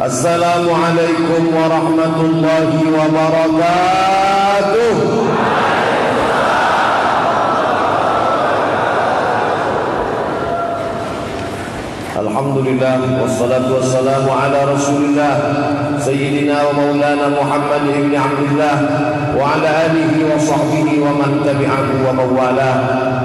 السلام عليكم ورحمة الله وبركاته. الحمد لله والصلاة والسلام على رسول الله سيدنا ومولانا محمد بن عبد الله وعلى آله وصحبه ومن تبعه ومن والاه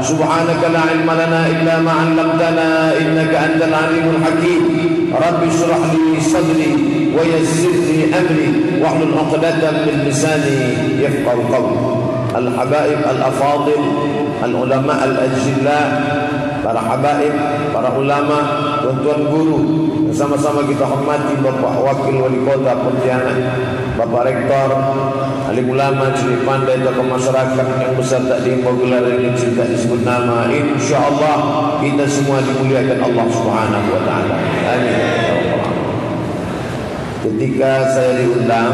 سبحانك لا علم لنا إلا ما علمتنا إنك أنت العليم الحكيم. رب اشرح لي صدري ويسر لي أمري واحلل عقدة من لساني يفقه قولي الحبائب الأفاضل العلماء الأجلاء para habaib, para ulama, tuan-tuan guru, sama-sama kita hormati Bapak Wakil Wali Kota Pontianak, Bapak Rektor, alim ulama, ciri pandai, tokoh masyarakat yang besar tak diimbau gelar ini cinta disebut nama. Insya Allah kita semua dimuliakan Allah Subhanahu Wa Taala. Amin. Ketika saya diundang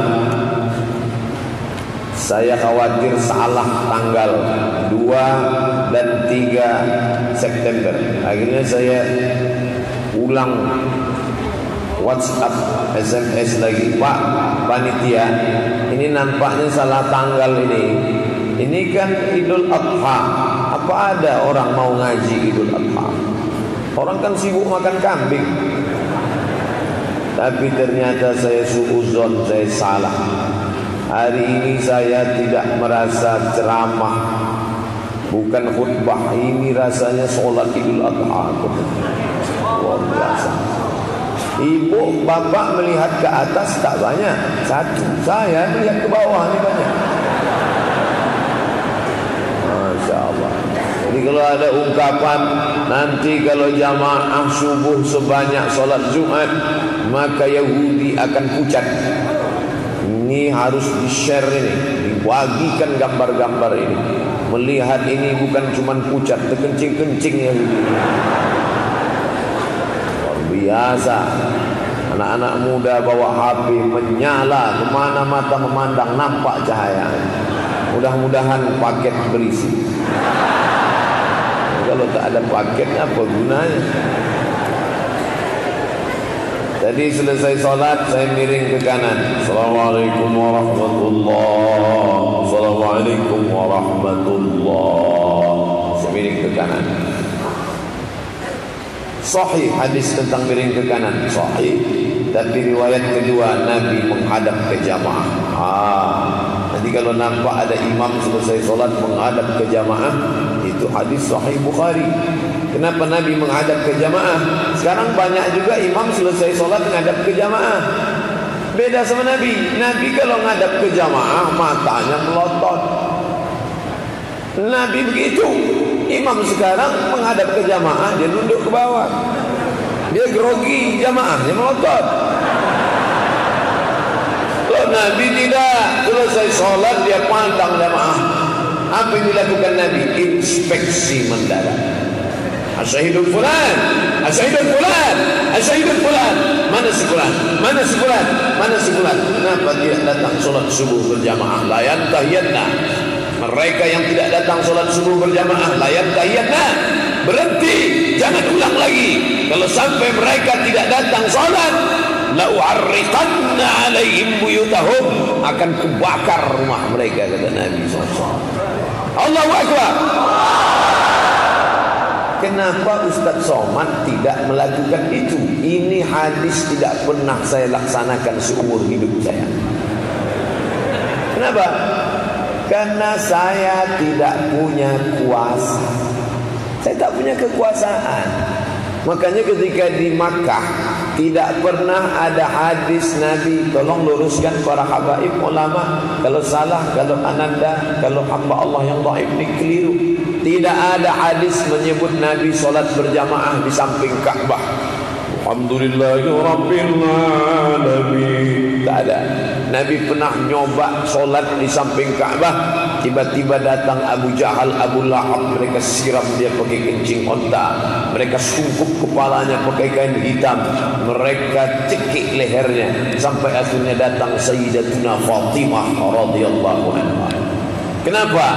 saya khawatir salah tanggal 2 dan 3 September. Akhirnya saya ulang WhatsApp, SMS lagi. Pak, panitia, ini nampaknya salah tanggal ini. Ini kan Idul Adha. Apa ada orang mau ngaji Idul Adha? Orang kan sibuk makan kambing. Tapi ternyata saya suuzon, saya salah. Hari ini saya tidak merasa ceramah Bukan khutbah Ini rasanya sholat idul adha Luar biasa Ibu, bapak melihat ke atas tak banyak. Satu. Saya melihat ke bawah ini banyak. Masya Allah. Jadi kalau ada ungkapan Nanti kalau jamaah subuh sebanyak sholat Jumat Maka Yahudi akan pucat. Ini harus di-share ini, dibagikan gambar-gambar ini. Melihat ini bukan cuma pucat, terkencing-kencing ya. Biasa. Anak-anak muda bawa HP menyala kemana mata memandang nampak cahaya. Mudah-mudahan paket berisi. Kalau tak ada paketnya apa gunanya? Jadi selesai solat saya miring ke kanan. Assalamualaikum warahmatullahi Assalamualaikum warahmatullahi Saya miring ke kanan. Sahih hadis tentang miring ke kanan. Sahih. Tapi riwayat kedua Nabi menghadap ke jamaah. Ah, nanti kalau nampak ada imam selesai solat menghadap ke jamaah, itu hadis Sahih Bukhari. Kenapa Nabi menghadap ke jamaah? Sekarang banyak juga imam selesai solat menghadap ke jamaah. Beda sama Nabi. Nabi kalau menghadap ke jamaah matanya melotot. Nabi begitu. Imam sekarang menghadap ke jamaah dia duduk ke bawah. Dia grogi jamaahnya melotot. Kalau Nabi tidak selesai solat dia pandang jamaah. Apa yang dilakukan Nabi? Inspeksi mendadak. Asyhidul fulan, asyhidul fulan, asyhidul fulan. Mana fulan? Mana fulan? Mana fulan? Kenapa tidak datang solat subuh berjamaah? Layan tahiyatna. Mereka yang tidak datang solat subuh berjamaah, layan tahiyatna. Berhenti, jangan ulang lagi. Kalau sampai mereka tidak datang solat, la u'arriqanna alaihim buyutahum akan kubakar rumah mereka kata Nabi SAW. Allahu Akbar. Kenapa Ustaz Somad tidak melakukan itu? Ini hadis tidak pernah saya laksanakan seumur hidup saya. Kenapa? Karena saya tidak punya kuasa. Saya tak punya kekuasaan. Makanya ketika di Makkah tidak pernah ada hadis Nabi tolong luruskan para habaib ulama kalau salah kalau ananda kalau hamba Allah yang dhaif ini keliru tidak ada hadis menyebut Nabi solat berjamaah di samping Ka'bah. Alhamdulillahirrabbilalamin. Tak ada. Nabi pernah nyoba solat di samping Ka'bah. Tiba-tiba datang Abu Jahal, Abu Lahab. Mereka siram dia pakai kencing onta. Mereka sungkup kepalanya pakai kain hitam. Mereka cekik lehernya. Sampai akhirnya datang Sayyidatuna Fatimah radhiyallahu anha. Kenapa?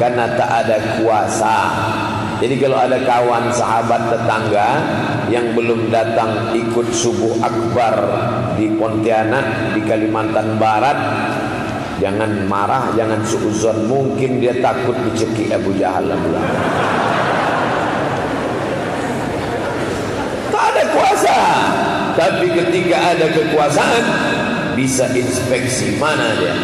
Karena tak ada kuasa Jadi kalau ada kawan sahabat tetangga yang belum datang ikut subuh akbar di Pontianak di Kalimantan Barat, jangan marah, jangan suuzon. Mungkin dia takut dicekik Abu Jahal. Tak ada kuasa. Tapi ketika ada kekuasaan, bisa inspeksi mana dia.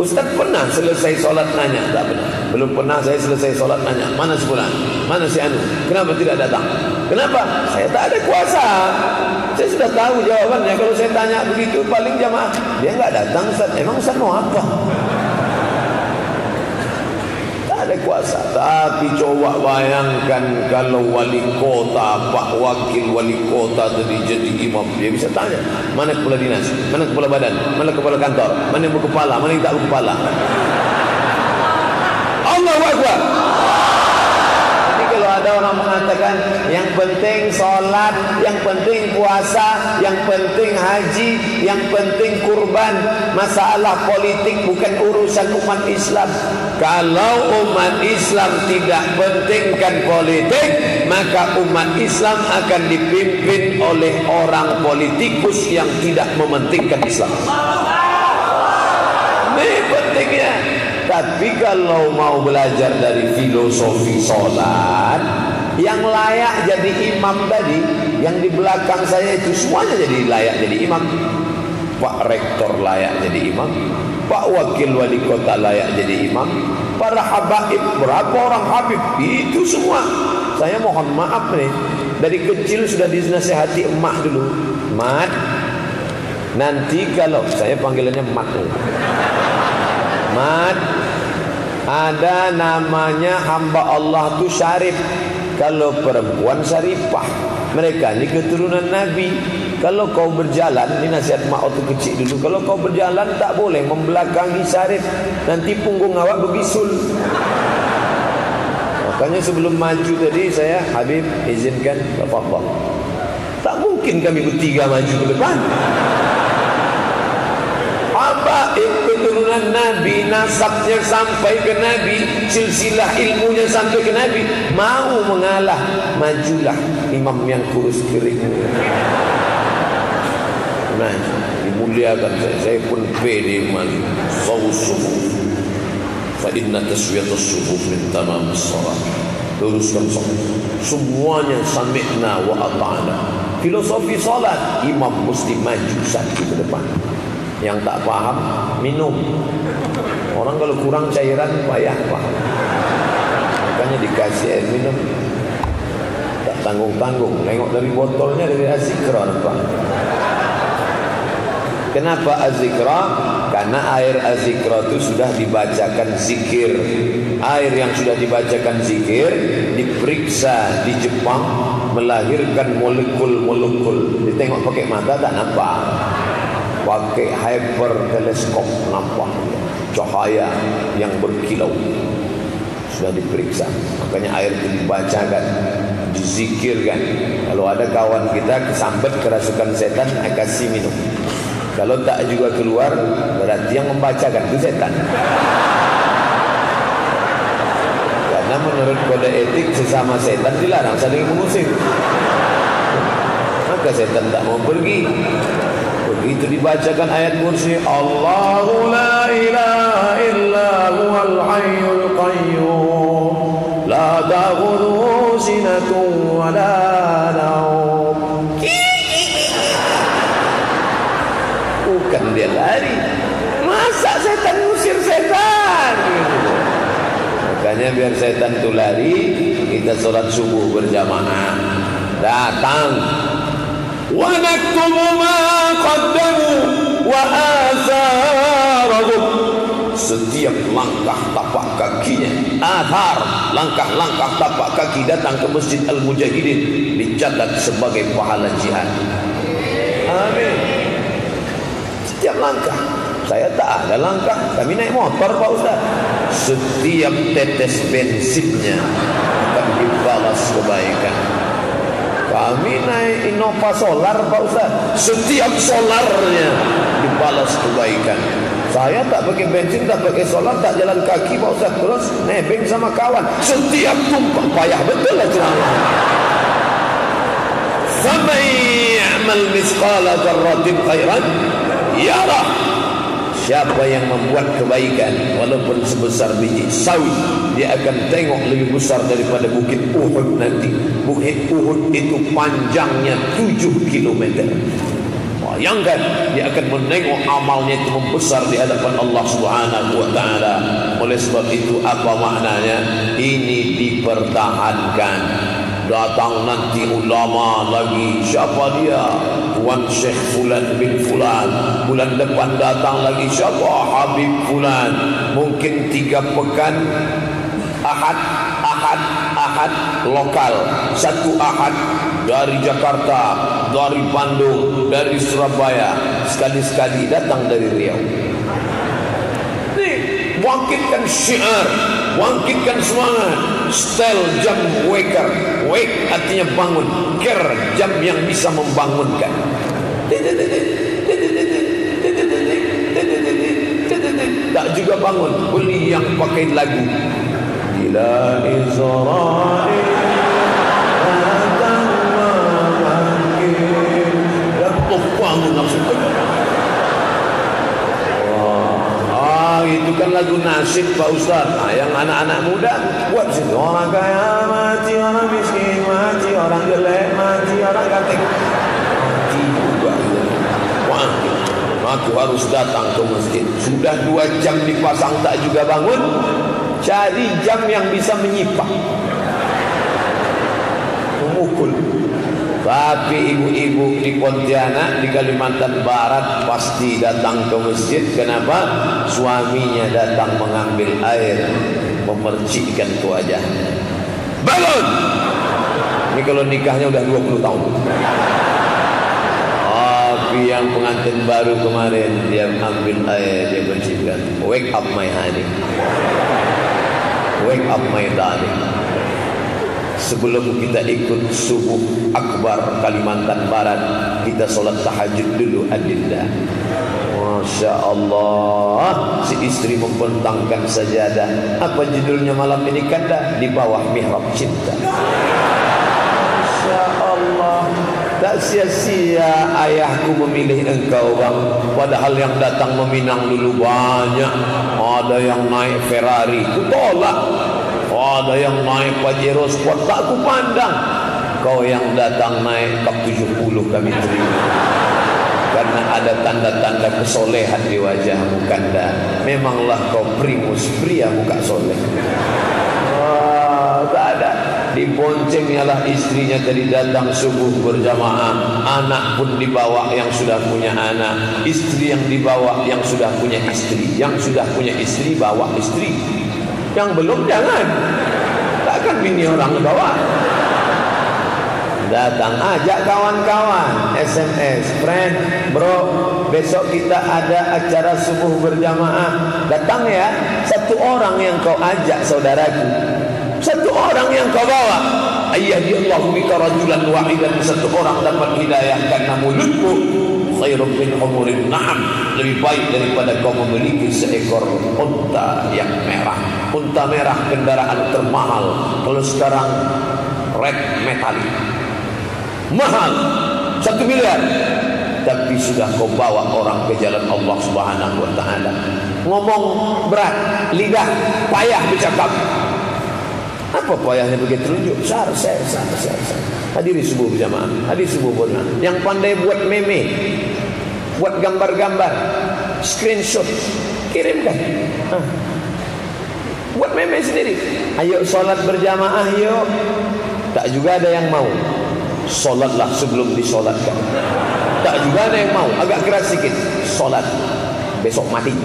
Ustaz pernah selesai solat nanya tak pernah. Belum pernah saya selesai solat nanya mana si fulan, mana si anu, kenapa tidak datang? Kenapa? Saya tak ada kuasa. Saya sudah tahu jawabannya. Kalau saya tanya begitu paling jamaah dia enggak datang Ustaz. Emang Ustaz mau apa? Ada kuasa. Tapi coba bayangkan kalau wali kota pak wakil wali kota tadi jadi imam. Dia bisa tanya mana kepala dinas? Mana kepala badan? Mana kepala kantor? Mana yang berkepala? Mana yang tak berkepala? Allah Akbar. Kalau ada orang mengatakan yang penting solat, yang penting puasa, yang penting haji, yang penting kurban, masalah politik bukan urusan umat Islam. Kalau umat Islam tidak pentingkan politik, maka umat Islam akan dipimpin oleh orang politikus yang tidak mementingkan Islam. Ini pentingnya. Tapi kalau mau belajar dari filosofi solat Yang layak jadi imam tadi Yang di belakang saya itu semuanya jadi layak jadi imam Pak Rektor layak jadi imam Pak Wakil Wali Kota layak jadi imam Para habaib, berapa orang habib? Itu semua. Saya mohon maaf nih. Dari kecil sudah dinasihati emak dulu. Mat Nanti kalau Saya panggilannya mat Mat ada namanya hamba Allah tu syarif. Kalau perempuan syarifah mereka ni keturunan Nabi. Kalau kau berjalan ini nasihat mak waktu kecil dulu kalau kau berjalan tak boleh membelakangi syarif. Nanti punggung awak berbisul. Makanya sebelum maju tadi saya Habib izinkan Bapak-Bapak tak mungkin kami bertiga maju ke depan. Keturunan Nabi nasabnya sampai ke Nabi silsilah ilmunya sampai ke Nabi mau mengalah majulah imam yang kurus kering nah dimuliakan saya. Saya pun pede maju sawsuh fa inna taswiyatus suhuf min tamam as-salat luruskan semuanya sami'na wa ata'na. Filosofi salat. Imam mesti maju satu ke depan. Yang tak paham minum. Orang kalau kurang cairan payah pak. Makanya dikasih air minum tanggung-tanggung tengok dari botolnya dari azikra kenapa azikra? Karena air azikra itu sudah dibacakan zikir. Air yang sudah dibacakan zikir diperiksa di Jepang melahirkan molekul-molekul. Ditengok pakai mata tak nampak. Pakai hyper teleskop nampak. Cahaya yang berkilau. Sudah diperiksa. Makanya air itu dibacakan dizikirkan kalau ada kawan kita kesambet kerasukan setan saya kasih minum. Kalau tak juga keluar berarti yang membacakan itu setan. Karena menurut kode etik sesama setan dilarang saling mengusir. Maka setan tak mau pergi. Begitu dibacakan ayat kursi Allahu la ilaha illa huwal hayyul qayyum La ta'khudhuhu sinatun wa la nawm Bukan dia lari Masa setan usir setan Makanya biar setan itu lari Kita sholat subuh berjamaah Datang ونكتب ما قدموا وآثارهم setiap langkah tapak kakinya. Athar langkah-langkah tapak kaki datang ke Masjid Al-Mujahidin dicatat sebagai pahala jihad. Amin. Setiap langkah. Saya tak ada langkah kami naik motor Pak Ustaz. Setiap tetes bensinnya akan dibalas kebaikan. Kami naik Innova Solar Pak Ustaz. Setiap solarnya dibalas kebaikan Saya tak pakai bensin, tak pakai solat, tak jalan kaki, Pak Ustaz terus nebeng sama kawan. Setiap tumpah payah betul lah ceramah. Sampai amal misqala darratin khairan Allah, siapa yang membuat kebaikan walaupun sebesar biji sawi dia akan tengok lebih besar daripada bukit Uhud nanti bukit Uhud itu panjangnya 7 kilometer Bayangkan dia akan menengok amalnya itu membesar di hadapan Allah Subhanahu wa taala. Oleh sebab itu apa maknanya? Ini dipertahankan. Datang nanti ulama lagi. Siapa dia? Tuan Syekh Fulan bin Fulan. Bulan depan datang lagi. Siapa? Habib Fulan. Mungkin tiga pekan. Ahad. Ahad Ahad lokal. Satu Ahad dari Jakarta dari Bandung dari Surabaya. Sekali-sekali datang dari Riau. Bangkitkan syiar bangkitkan semangat. Stel jam waker. Wake artinya bangun. Ker jam yang bisa membangunkan. Tak juga bangun beli yang pakai lagu ila Israel datang memanggil dan bangun langsung itu kan lagu nasib Pak Ustaz. Nah, yang anak-anak muda buat situ. Orang kaya mati, orang miskin mati, orang jelek mati, orang ganteng mati juga. Wah, aku harus datang ke masjid. Sudah dua jam dipasang tak juga bangun. Cari jam yang bisa menyipak. Memukul. Tapi ibu-ibu di Pontianak, di Kalimantan Barat pasti datang ke masjid. Kenapa? Suaminya datang mengambil air, memercikkan ke wajah. Bangun! Ini kalau nikahnya udah 20 tahun. Tapi yang pengantin baru kemarin dia ambil air, dia percikkan. Wake up my honey. Wake up my darling. Sebelum kita ikut subuh akbar Kalimantan Barat kita solat tahajud dulu adillah Masya Allah si istri membentangkan sajadah. Apa judulnya malam ini? Kata di bawah mihrab cinta. Masya Allah tak sia-sia ayahku memilih engkau bang. Padahal yang datang meminang dulu banyak. Ada yang naik Ferrari itu tolak. Ada yang naik Pajero Sport tak aku pandang. Kau yang datang naik Kap 70 kami terima. Karena ada tanda-tanda kesolehan di wajahmu kanda. Memanglah kau primus pria muka soleh. Oh, tak ada dibonceng ialah istrinya tadi datang subuh berjamaah anak pun dibawa yang sudah punya anak istri yang dibawa yang sudah punya istri yang sudah punya istri bawa istri yang belum jangan. Takkan bini orang bawa. Datang ajak kawan-kawan SMS, friend, bro, besok kita ada acara subuh berjamaah. Datang ya, satu orang yang kau ajak saudaraku. Satu orang yang kau bawa. Ayah dia Allah bika rajulan wahidan satu orang dapat hidayah karena mulutmu khairum min umurin na'am. Lebih baik daripada kau memiliki seekor unta yang merah. Unta merah kendaraan termahal. Kalau sekarang red metalik mahal. Satu miliar. Tapi sudah kau bawa orang ke jalan Allah Subhanahu wa taala. Ngomong berat lidah payah bercakap apa payahnya begitu tunjuk sar sar sar sar. hadiri subuh berjamaah hadiri subuh berjamaah yang pandai buat meme buat gambar-gambar screenshot kirimkan. Ha. buat meme sendiri. Ayo solat berjamaah yuk. Tak juga ada yang mau. Solatlah sebelum disolatkan. Tak juga ada yang mau. Agak keras sikit. Solat besok mati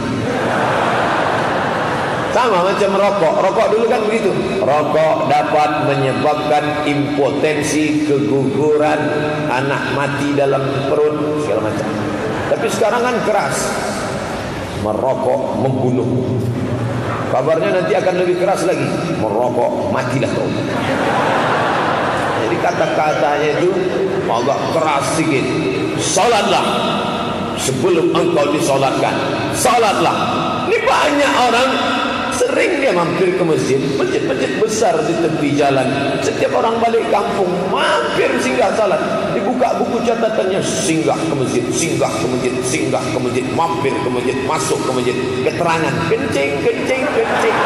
sama macam rokok rokok dulu kan begitu rokok dapat menyebabkan impotensi keguguran anak mati dalam perut segala macam tapi sekarang kan keras. Merokok membunuh. Kabarnya nanti akan lebih keras lagi. Merokok matilah kau. Jadi kata-katanya itu agak keras sedikit. Salatlah. sebelum engkau disolatkan. Solatlah. Ini banyak orang sering dia mampir ke masjid. Masjid-masjid besar di tepi jalan. Setiap orang balik kampung mampir singgah salat. Dibuka buku catatannya singgah ke masjid, singgah ke masjid, singgah ke masjid, mampir ke masjid, masuk ke masjid. Keterangan kencing, kencing, kencing.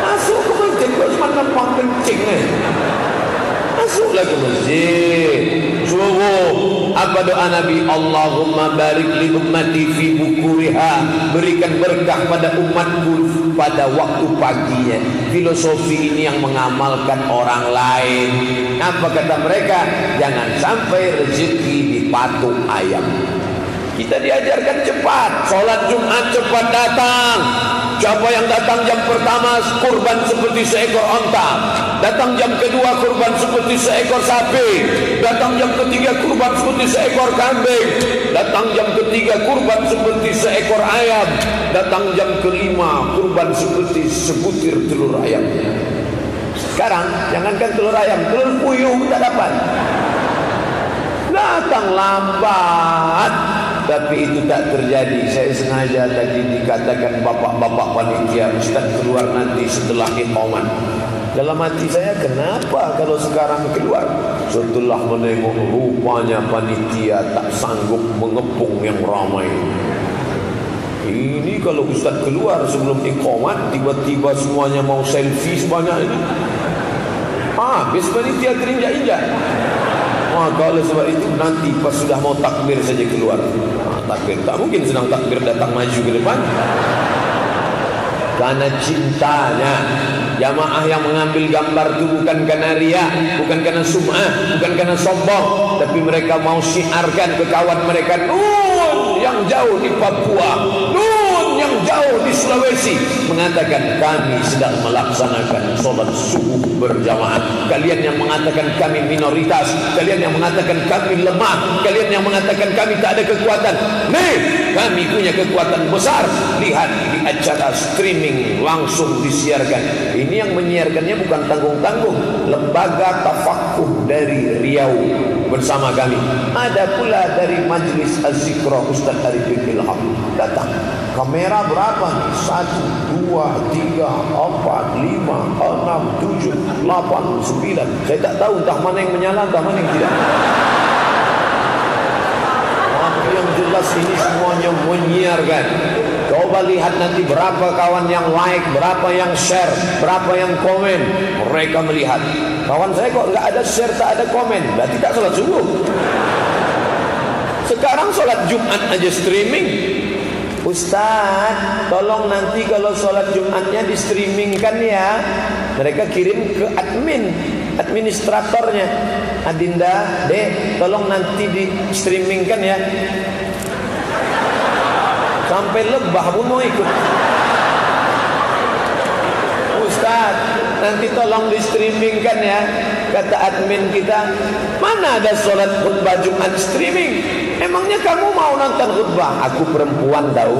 Masuk ke masjid kok cuma nampak kencing eh. Masuklah ke masjid. Subuh. Apa doa Nabi? Allahumma barik li ummati fi bukuriha. Berikan berkah pada umatku pada waktu paginya. Filosofi ini yang mengamalkan orang lain. Apa kata mereka? Jangan sampai rezeki dipatuk ayam. Kita diajarkan cepat. Solat Jumat cepat datang. Siapa yang datang jam pertama kurban seperti seekor onta. Datang jam kedua kurban seperti seekor sapi. Datang jam ketiga kurban seperti seekor kambing. Datang jam ketiga kurban seperti seekor ayam. Datang jam kelima kurban seperti sebutir telur ayam. Sekarang jangankan telur ayam, telur puyuh tak dapat. Datang lambat tapi itu tak terjadi. Saya sengaja tadi dikatakan bapak-bapak panitia Ustaz keluar nanti setelah iqamat dalam hati saya kenapa kalau sekarang keluar? Setelah menengok rupanya panitia tak sanggup mengepung yang ramai. Ini kalau Ustaz keluar sebelum iqamat tiba-tiba semuanya mau selfie sebanyak ini. Habis panitia terinjak-injak Maka oleh sebab itu nanti pas sudah mau takbir saja keluar. Ha, takbir. Tak mungkin sedang takbir datang maju ke depan. Karena cintanya. Jamaah yang mengambil gambar itu bukan karena ria Bukan karena sum'ah Bukan karena sombong. Tapi mereka mau syiarkan ke kawan mereka. Nun yang jauh di Papua. Nun jauh di Sulawesi mengatakan kami sedang melaksanakan solat subuh berjamaah. Kalian yang mengatakan kami minoritas, kalian yang mengatakan kami lemah, kalian yang mengatakan kami tak ada kekuatan. Nih, kami punya kekuatan besar. Lihat di acara streaming langsung disiarkan. Ini yang menyiarkannya bukan tanggung-tanggung, lembaga tafakuh dari Riau bersama kami. Ada pula dari Majlis Az-Zikra Ustaz Arifin Ilham datang. Kamera berapa? Satu, dua, tiga, empat, lima, enam, tujuh, lapan, sembilan. Saya tak tahu entah mana yang menyala, entah mana yang tidak. Tapi yang jelas ini semuanya menyiarkan. Coba lihat nanti berapa kawan yang like, berapa yang share, berapa yang komen. Mereka melihat. Kawan saya kok nggak ada share, tak ada komen. Berarti tak sholat subuh. Sekarang sholat Jumat aja streaming. Ustaz, tolong nanti kalau sholat Jumatnya di streamingkan ya. Mereka kirim ke admin, administratornya. Adinda, dek, tolong nanti di streamingkan ya. Sampai lebah pun mau ikut. Ustaz, nanti tolong di streamingkan ya. Kata admin kita, mana ada sholat khutbah Jumat streaming? Emangnya kamu mau nonton khutbah? Aku perempuan tahu.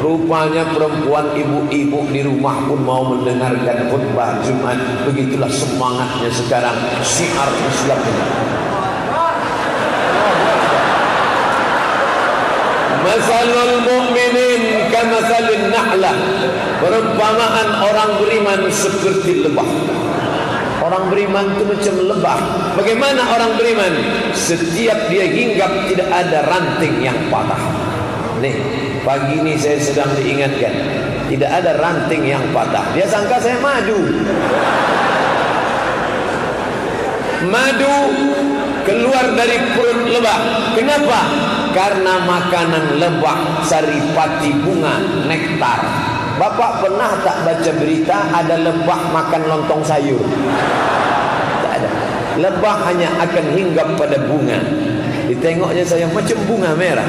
Rupanya perempuan ibu-ibu di rumah pun mau mendengarkan khutbah Jumat. Begitulah semangatnya sekarang syiar Islam. Masalul mu'minin kamasalin nahlah. Perumpamaan orang beriman seperti lebah. Orang beriman itu macam lebah. Bagaimana orang beriman? Setiap dia hinggap tidak ada ranting yang patah. Nih, pagi ini saya sedang diingatkan. Tidak ada ranting yang patah. Dia sangka saya madu. Madu keluar dari perut lebah. Kenapa? Karena makanan lebah saripati bunga nektar. Bapak pernah tak baca berita ada lebah makan lontong sayur? Tak ada. Lebah hanya akan hinggap pada bunga. Ditengoknya saya macam bunga merah.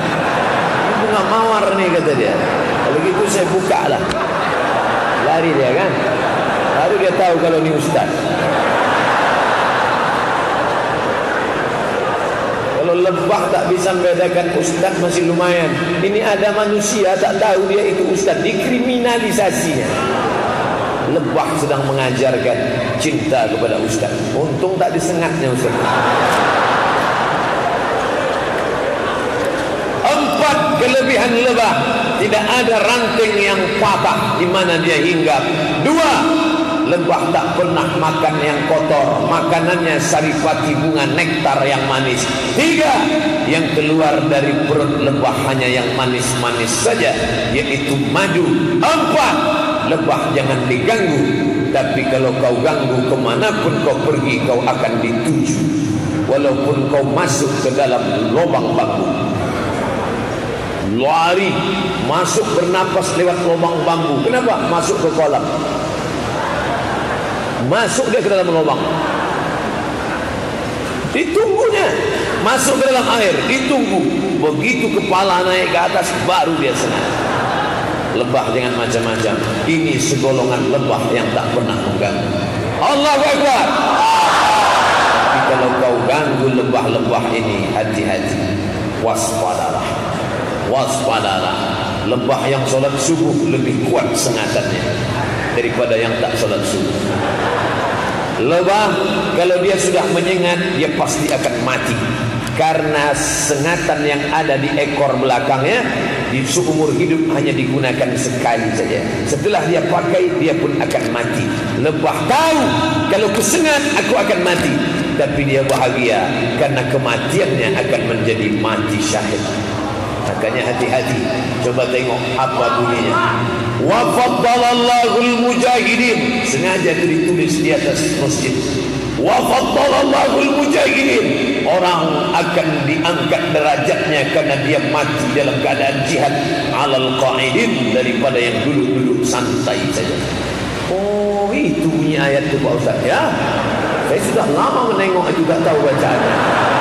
Bunga mawar nih kata dia. Kalau gitu saya buka lah. Lari dia kan. Baru dia tahu kalau ni ustaz. Kalau lebah tak bisa membedakan ustaz masih lumayan. Ini ada manusia tak tahu dia itu ustaz. Dikriminalisasinya. Lebah sedang mengajarkan cinta kepada ustaz. Untung tak disengatnya ustaz. Empat kelebihan lebah. Tidak ada ranting yang patah di mana dia hinggap. Dua, lebah tak pernah makan yang kotor. Makanannya saripati bunga nektar yang manis. Tiga yang keluar dari perut lebah hanya yang manis-manis saja yaitu madu. Empat lebah jangan diganggu. Tapi kalau kau ganggu kemanapun kau pergi kau akan dituju. Walaupun kau masuk ke dalam lubang bambu. Lari masuk bernapas lewat lubang bambu. Kenapa? Masuk ke kolam masuk dia ke dalam lubang. Ditunggunya. Masuk ke dalam air. Ditunggu. Begitu kepala naik ke atas baru dia senang. Lebah dengan macam-macam. Ini segolongan lebah yang tak pernah mengganggu. Allah Akbar. Tapi kalau kau ganggu lebah-lebah ini hati-hati. Waspadalah. Waspadalah. Lebah yang solat subuh lebih kuat sengatannya daripada yang tak solat subuh lebah kalau dia sudah menyengat dia pasti akan mati. Karena sengatan yang ada di ekor belakangnya di seumur hidup hanya digunakan sekali saja. Setelah dia pakai dia pun akan mati. Lebah tahu kalau kesengat aku akan mati. Tapi dia bahagia karena kematiannya akan menjadi mati syahid. Makanya hati-hati coba tengok apa bunyinya wa faddalallahu al-mujahidin. Sengaja ditulis di atas masjid. Wa faddalallahu al-mujahidin. Orang akan diangkat derajatnya karena dia mati dalam keadaan jihad alal qaidin daripada yang duduk-duduk santai saja. Oh itu bunyi ayat itu Pak Ustaz ya? Saya sudah lama menengok itu tak tahu bacaannya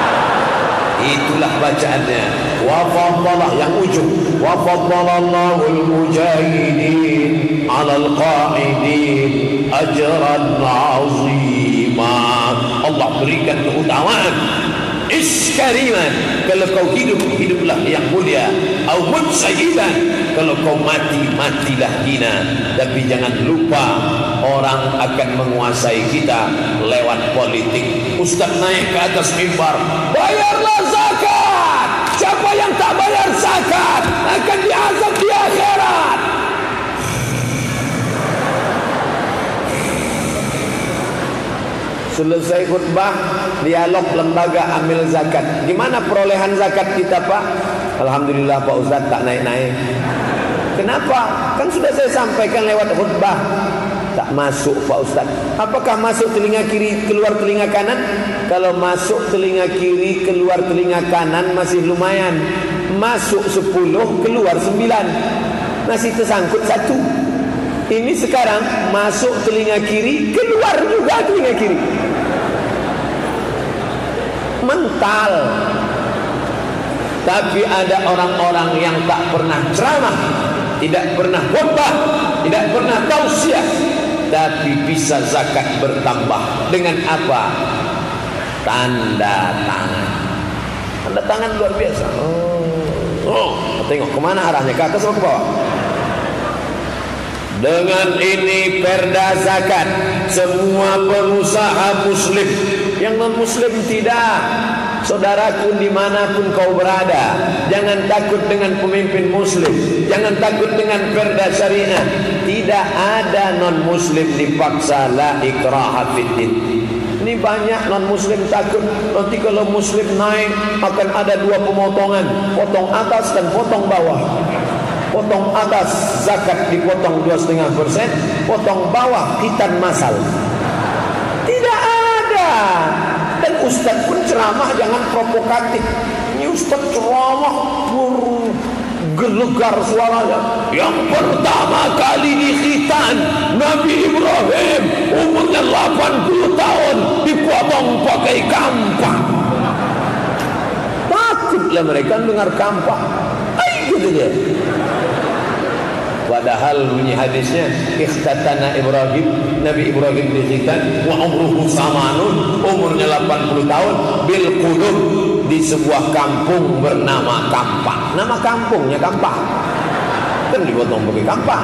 itulah bacaannya. Wa faddalah yang ujung. Wa faddalallahu al-mujahidin 'ala al-qa'idin ajran 'azima. Allah berikan keutamaan. Iskariman. Kalau kau hidup hiduplah yang mulia. Au mutsayidan kalau kau mati matilah hina. Tapi jangan lupa orang akan menguasai kita lewat politik. Ustaz naik ke atas mimbar bayarlah zakat. Siapa yang tak bayar zakat akan diazab di akhirat. Selesai khutbah Dialog lembaga ambil zakat. Gimana perolehan zakat kita pak? Alhamdulillah Pak Ustaz tak naik-naik. Kenapa? Kan sudah saya sampaikan lewat khutbah Tak masuk Pak Ustaz. Apakah masuk telinga kiri keluar telinga kanan? Kalau masuk telinga kiri keluar telinga kanan Masih lumayan. Masuk sepuluh keluar sembilan. Masih tersangkut satu. Ini sekarang masuk telinga kiri Keluar juga telinga kiri. Mental. Tapi ada orang-orang yang tak pernah ceramah tidak pernah khutbah tidak pernah tausiah tapi bisa zakat bertambah. Dengan apa? Tanda tangan. Tanda tangan luar biasa. Oh, oh. tengok ke mana arahnya? Ke atas atau ke bawah? Dengan ini perda zakat. Semua pengusaha muslim. Yang non muslim tidak saudaraku di mana pun kau berada jangan takut dengan pemimpin muslim jangan takut dengan perda syariah. Tidak ada non muslim dipaksa la ikraha fiddin. Ini banyak non muslim takut. Nanti kalau muslim naik akan ada dua pemotongan. Potong atas dan potong bawah. Potong atas zakat dipotong 2,5 persen. Potong bawah hitan masal. Tidak ada dan ustaz pun ceramah jangan provokatif. Ini ustaz ceramah gelegar suaranya. Yang pertama kali dikhitan Nabi Ibrahim umurnya 80 tahun dipotong pakai kampak takutlah mereka dengar kampak Ay, gitu dia Padahal bunyi hadisnya Ikhtatana Ibrahim Nabi Ibrahim dikhitan Wa umruhu samanun Umurnya 80 tahun Bil Qudum Di sebuah kampung bernama Kampak Nama kampungnya Kampak Kan dipotong pakai Kampak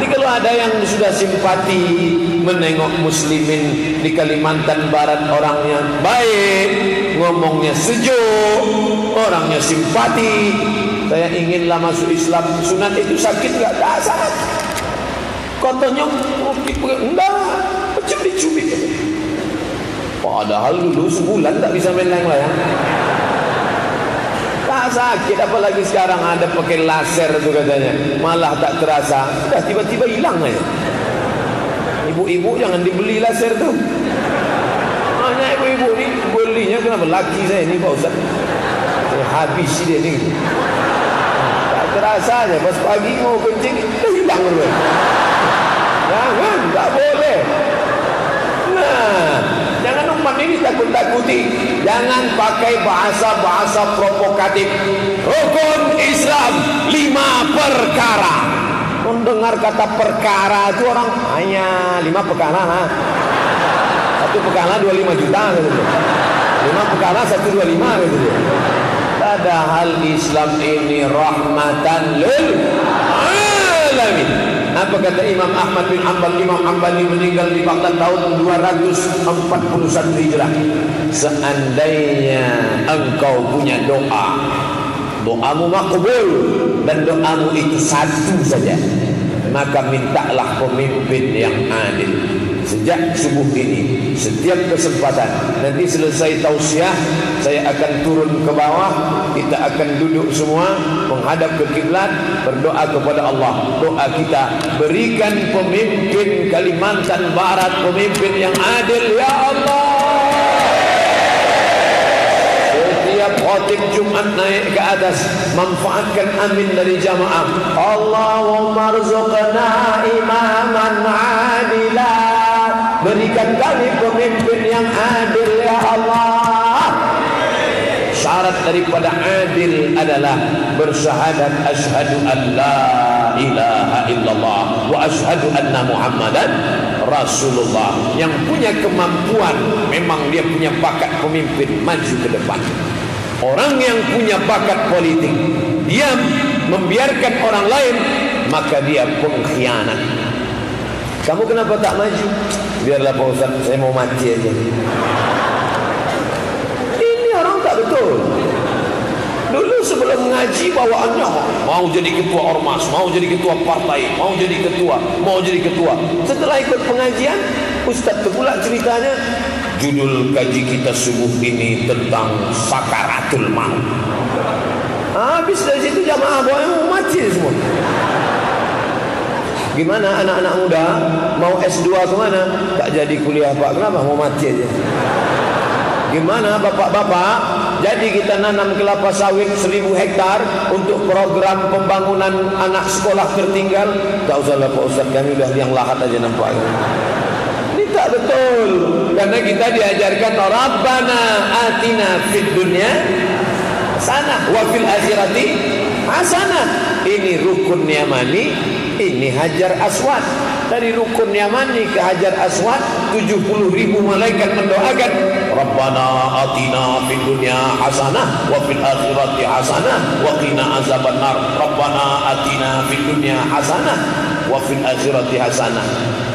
Jadi kalau ada yang sudah simpati Menengok muslimin Di Kalimantan Barat Orangnya baik Ngomongnya sejuk Orangnya simpati saya inginlah masuk Islam. Sunat itu sakit enggak? Tak sakit. Katanya, enggak. Macam dicubit. Padahal dulu sebulan tak bisa main layang-layang. Tak sakit apalagi sekarang ada pakai laser tu katanya. Malah tak terasa. Dah tiba-tiba hilang aja. Ibu-ibu jangan dibeli laser tu. Hanya ibu-ibu ni belinya kenapa laki saya ni Pak Ustaz. Habis dia ni. Terasa aja pas pagi mau kencing dah hilang dulu. Jangan, tak boleh. Nah, jangan umat ini takut-takuti. Jangan pakai bahasa-bahasa provokatif. Rukun Islam lima perkara. Mendengar kata perkara itu orang hanya lima perkara. Ha? Satu perkara dua lima juta. Gitu. Lima perkara satu dua lima. Gitu. Padahal Islam ini rahmatan lil alamin. Apa kata Imam Ahmad bin Hanbal? Imam Hanbali meninggal di Baghdad tahun 241 Hijrah. Seandainya engkau punya doa Doamu makbul Dan doamu itu satu saja Maka mintalah pemimpin yang adil Sejak subuh ini Setiap kesempatan Nanti selesai tausiah Saya akan turun ke bawah Kita akan duduk semua Menghadap ke kiblat Berdoa kepada Allah. Doa kita Berikan pemimpin Kalimantan Barat Pemimpin yang adil Ya Allah. Setiap khotib Jumat naik ke atas Manfaatkan amin dari jamaah. Allahumma rzuqna imaman adilah Berikan kami pemimpin yang adil ya Allah. Syarat daripada adil adalah Bersyahadat ashadu an la ilaha illallah Wa ashadu anna muhammadan Rasulullah. Yang punya kemampuan Memang dia punya bakat pemimpin Maju ke depan. Orang yang punya bakat politik Diam Membiarkan orang lain Maka dia pengkhianat kamu kenapa tak maju? Biarlah Pak Ustaz, saya mau mati aja. Ini orang tak betul. Dulu sebelum mengaji bawaannya mau jadi ketua ormas, mau jadi ketua partai, mau jadi ketua, mau jadi ketua. Setelah ikut pengajian, Ustaz pula ceritanya judul kaji kita subuh ini tentang sakaratul maut. Habis dari situ jamaah bawa mau mati semua. Gimana anak-anak muda mau S2 ke mana? Tak jadi kuliah Pak. Kenapa? Mau mati aja. Gimana bapak-bapak? Jadi kita nanam kelapa sawit seribu hektar untuk program pembangunan anak sekolah tertinggal. Tak usahlah Pak Ustaz, kami udah yang lahat aja nampak. Ini tak betul. Karena kita diajarkan Rabbana atina fid dunya sana wa fil akhirati. Ini rukun yamani ini Hajar Aswad. Dari rukun Yamani ke Hajar Aswad 70 ribu malaikat mendoakan Rabbana atina fid dunya hasanah wa fil akhirati hasanah wa qina azabannar. Rabbana atina fid dunya hasanah wa fil akhirati hasanah.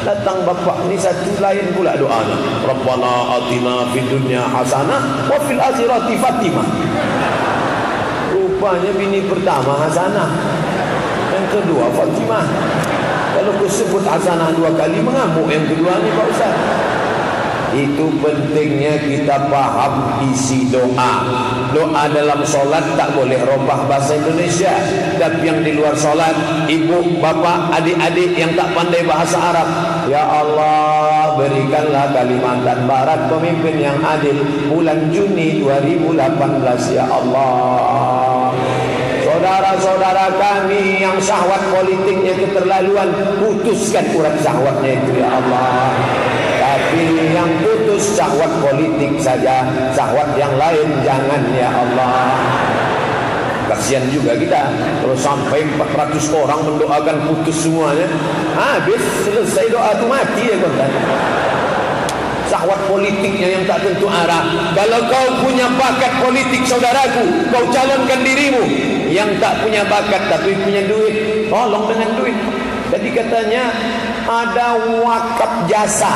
Datang bapak ni satu lain pula doanya Rabbana atina fid dunya hasanah wa fil akhirati fatimah. Rupanya bini pertama hasanah kedua Fatimah. Kalau kau sebut Hasanah dua kali mengamuk yang kedua ni Pak Ustaz. Itu pentingnya kita faham isi doa. Doa dalam solat tak boleh rompah bahasa Indonesia. Tapi yang di luar solat ibu, bapa, adik-adik yang tak pandai bahasa Arab. Ya Allah berikanlah Kalimantan Barat pemimpin yang adil. Bulan Juni 2018 Ya Allah saudara-saudara kami yang syahwat politiknya keterlaluan putuskan urat syahwatnya itu ya Allah. Tapi yang putus syahwat politik saja syahwat yang lain jangan ya Allah. Kasihan juga kita kalau sampai 400 orang mendoakan putus semuanya habis selesai doa itu mati ya kontan syahwat politiknya yang tak tentu arah. Kalau kau punya bakat politik saudaraku kau calonkan dirimu yang tak punya bakat tapi punya duit tolong dengan duit jadi katanya ada wakaf jasa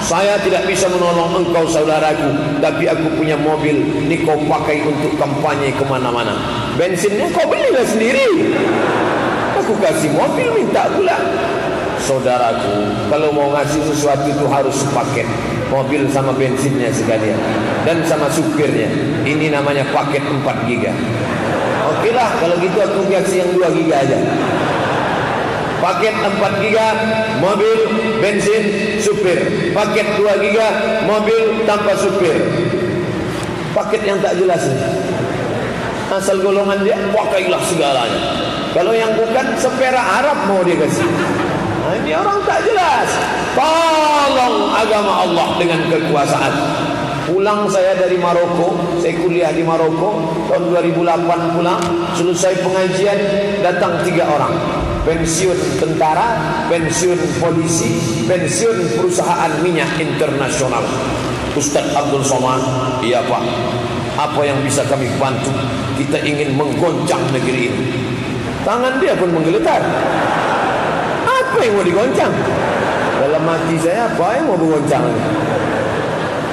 saya tidak bisa menolong engkau saudaraku tapi aku punya mobil ini kau pakai untuk kampanye ke mana-mana bensinnya kau belilah sendiri. Aku kasih mobil minta pula. Saudaraku, kalau mau ngasih sesuatu itu harus paket mobil sama bensinnya sekalian dan sama supirnya. Ini namanya paket 4 giga. Okeylah kalau gitu aku kasih yang 2 giga aja. Paket 4 giga mobil bensin supir. Paket 2 giga mobil tanpa supir. Paket yang tak jelas ini. Asal golongan dia pakailah segalanya. Kalau yang bukan sepera Arab mau dia kasih. Nah, ini orang tak jelas. Tolong agama Allah dengan kekuasaan. Pulang saya dari Maroko, saya kuliah di Maroko tahun 2008 pulang, selesai pengajian datang tiga orang. Pensiun tentara, pensiun polisi, pensiun perusahaan minyak internasional. Ustaz Abdul Somad, iya Pak. Apa yang bisa kami bantu? Kita ingin menggoncang negeri ini. Tangan dia pun menggeletar. Apa yang mau digoncang? Dalam hati saya apa yang mau digoncang?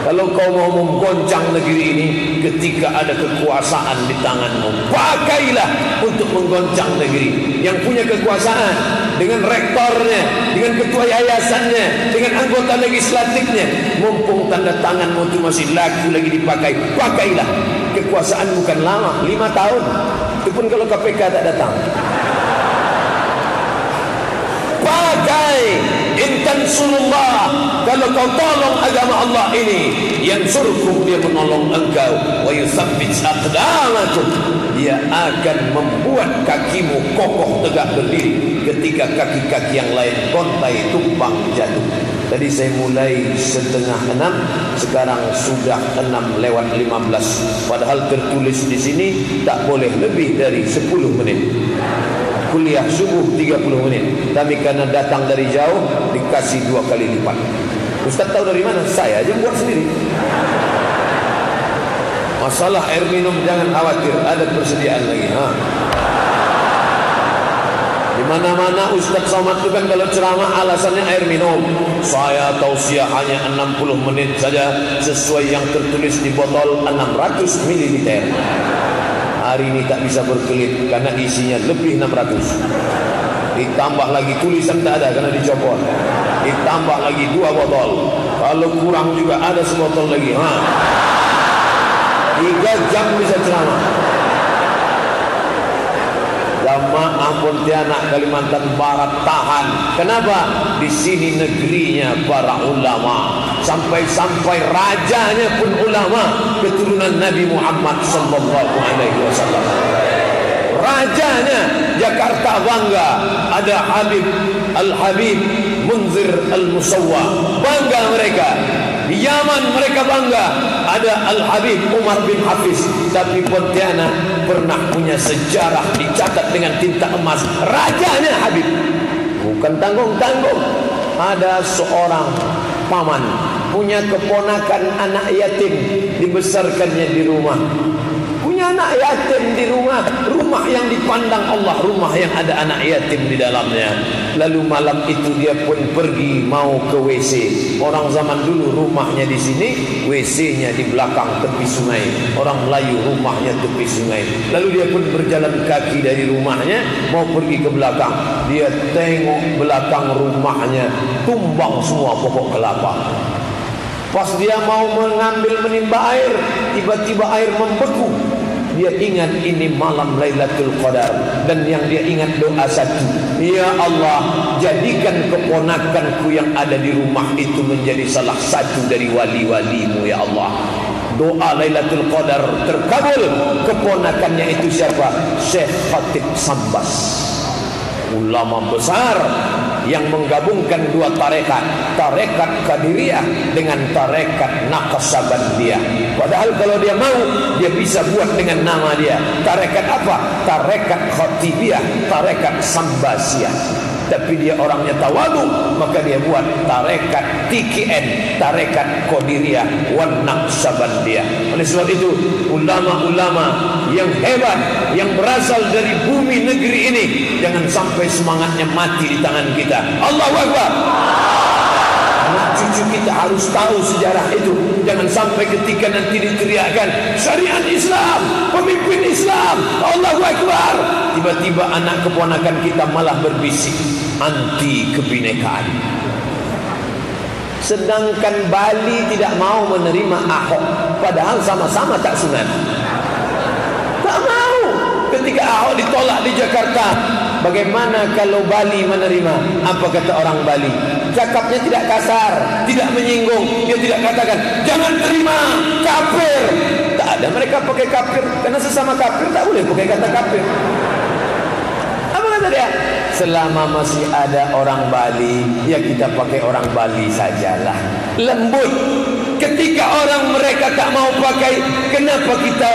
Kalau kau mau menggoncang negeri ini ketika ada kekuasaan di tanganmu, pakailah untuk menggoncang negeri. Yang punya kekuasaan dengan rektornya, dengan ketua yayasannya, dengan anggota legislatifnya, mumpung tanda tanganmu itu masih laku lagi dipakai, pakailah. Kekuasaan bukan lama, lima tahun. Itu pun kalau KPK tak datang. Pakai intan surullah kalau kau tolong agama Allah ini yang surkum dia menolong engkau. Wa yusabbit aqdamakum dia akan membuat kakimu kokoh tegak berdiri ketika kaki-kaki yang lain kontai tumpang jatuh. Tadi saya mulai setengah enam sekarang sudah enam lewat lima belas. Padahal tertulis di sini tak boleh lebih dari sepuluh menit kuliah subuh 30 menit. Tapi karena datang dari jauh dikasih dua kali lipat. Ustaz tahu dari mana? saya aja buat sendiri. Masalah air minum jangan khawatir. Ada persediaan lagi ha. di mana-mana Ustaz Somad itu kan kalau ceramah alasannya air minum. Saya tausiah hanya 60 menit saja sesuai yang tertulis di botol 600 ml hari ini tak bisa berkelit karena isinya lebih 600 ditambah lagi tulisan tak ada karena dicopot ditambah lagi dua botol kalau kurang juga ada sebotol lagi ha. tiga jam bisa ceramah Jamaah Pontianak Kalimantan Barat tahan. Kenapa? Di sini negerinya para ulama. Sampai-sampai rajanya pun ulama keturunan Nabi Muhammad sallallahu alaihi wasallam. Rajanya Jakarta bangga ada Habib Al-Habib Munzir Al-Musawwa. Bangga mereka. Di Yaman mereka bangga ada Al-Habib Umar bin Hafiz tapi Pontianak pernah punya sejarah dicatat dengan tinta emas rajanya Habib bukan tanggung-tanggung ada seorang paman punya keponakan anak yatim dibesarkannya di rumah anak yatim di rumah. Rumah yang dipandang Allah rumah yang ada anak yatim di dalamnya. Lalu malam itu dia pun pergi mau ke WC orang zaman dulu rumahnya di sini WC-nya di belakang tepi sungai. Orang Melayu rumahnya tepi sungai. Lalu dia pun berjalan kaki dari rumahnya mau pergi ke belakang. Dia tengok belakang rumahnya tumbang semua pokok kelapa. Pas dia mau mengambil menimba air, tiba-tiba air membeku dia ingat ini malam Lailatul Qadar dan yang dia ingat doa satu. Ya Allah jadikan keponakanku yang ada di rumah itu menjadi salah satu dari wali-walimu ya Allah. Doa Lailatul Qadar terkabul. Keponakannya itu siapa? Syekh Khatib Sambas. Ulama besar yang menggabungkan dua tarekat. Tarekat kadiriyah dengan tarekat nakasabandiyah padahal kalau dia mau dia bisa buat dengan nama dia. Tarekat apa? Tarekat khatibiyah tarekat sambasiyah tapi dia orangnya tawadu maka dia buat tarekat TKN tarekat Qadiriyah wan Naqsabandiyah oleh sebab itu ulama-ulama yang hebat yang berasal dari bumi negeri ini jangan sampai semangatnya mati di tangan kita. Allahu Akbar! Anak cucu kita harus tahu sejarah itu. Jangan sampai ketika nanti diteriakkan syariat Islam, pemimpin Islam, Allahu Akbar. Tiba-tiba anak keponakan kita malah berbisik anti kebinekaan. Sedangkan Bali tidak mau menerima Ahok padahal sama-sama tak sunat. Tak mau. Ketika Ahok ditolak di Jakarta, bagaimana kalau Bali menerima? Apa kata orang Bali? Cakapnya tidak kasar, tidak menyinggung. Dia tidak katakan, jangan terima, kafir. Tak ada mereka pakai kafir. Karena sesama kafir tak boleh pakai kata kafir. Kata dia? Selama masih ada orang Bali, ya kita pakai orang Bali sajalah. Lembut. Ketika orang mereka tak mau pakai, kenapa kita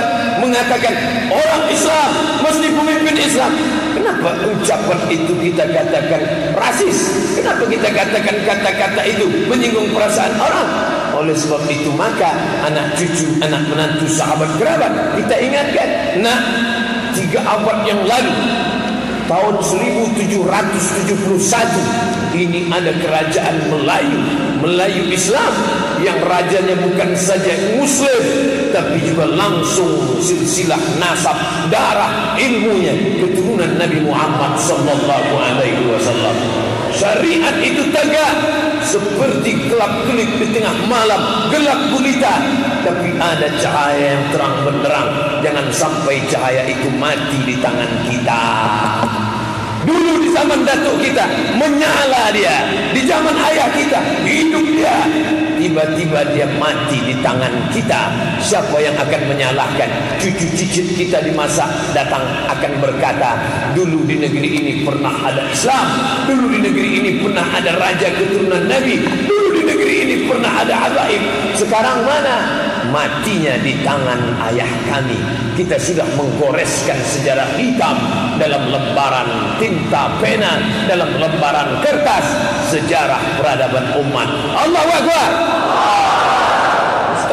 mengatakan orang Islam mesti pemimpin Islam? Kenapa ucapan itu kita katakan rasis? Kenapa kita katakan kata-kata itu menyinggung perasaan orang? Oleh sebab itu maka anak cucu, anak menantu, sahabat kerabat kita ingatkan, nak tiga abad yang lalu tahun 1771 ini ada kerajaan Melayu. Melayu Islam yang rajanya bukan saja muslim tapi juga langsung silsilah nasab darah ilmunya keturunan Nabi Muhammad sallallahu alaihi wasallam. Syariat itu tegak seperti kelap-kelip di tengah malam gelap gulita. Tapi ada cahaya yang terang benderang. Jangan sampai cahaya itu mati di tangan kita. Dulu di zaman datuk kita menyala dia. Di zaman ayah kita hidup dia tiba-tiba dia mati di tangan kita. Siapa yang akan menyalahkan cucu cicit kita di masa datang akan berkata dulu di negeri ini pernah ada Islam dulu di negeri ini pernah ada raja keturunan Nabi dulu di negeri ini pernah ada habaib sekarang mana matinya di tangan ayah kami. Kita sudah menggoreskan sejarah hitam dalam lembaran tinta pena dalam lembaran kertas sejarah peradaban umat. Allahu Akbar!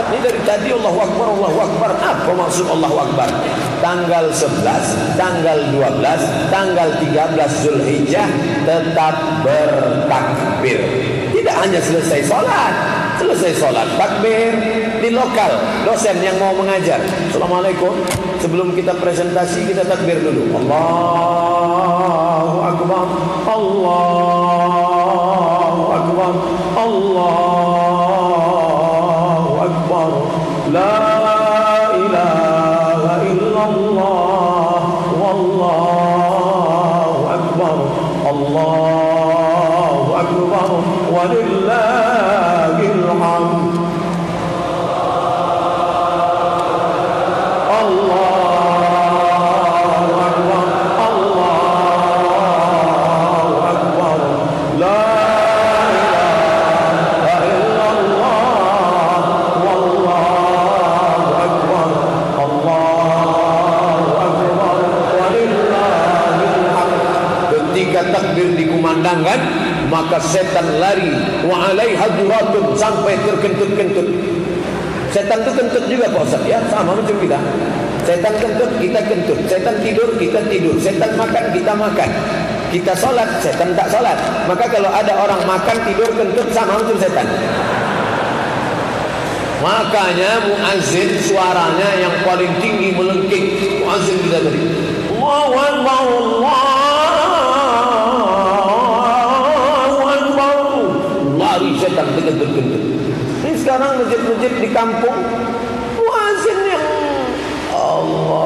Ini dari tadi Allahu Akbar Allahu Akbar. Apa maksud Allahu Akbar? Tanggal 11 tanggal 12 tanggal 13 Zulhijjah tetap bertakbir. Tidak hanya selesai sholat selesai sholat takbir di lokal dosen yang mau mengajar. Assalamualaikum. Sebelum kita presentasi kita takbir dulu. Allahu Akbar. Allahu maka setan lari wa alaiha duratun sampai terkentut-kentut Setan itu kentut juga Pak Ustaz ya sama macam kita. Setan kentut kita kentut, setan tidur kita tidur, setan makan kita makan. Kita solat, setan tak solat. Maka kalau ada orang makan tidur kentut sama macam setan. Makanya muazzin suaranya yang paling tinggi melengking. Muazzin kita tadi. Allahu Akbar Allahu masjid-masjid di kampung. Muazzin yang Allah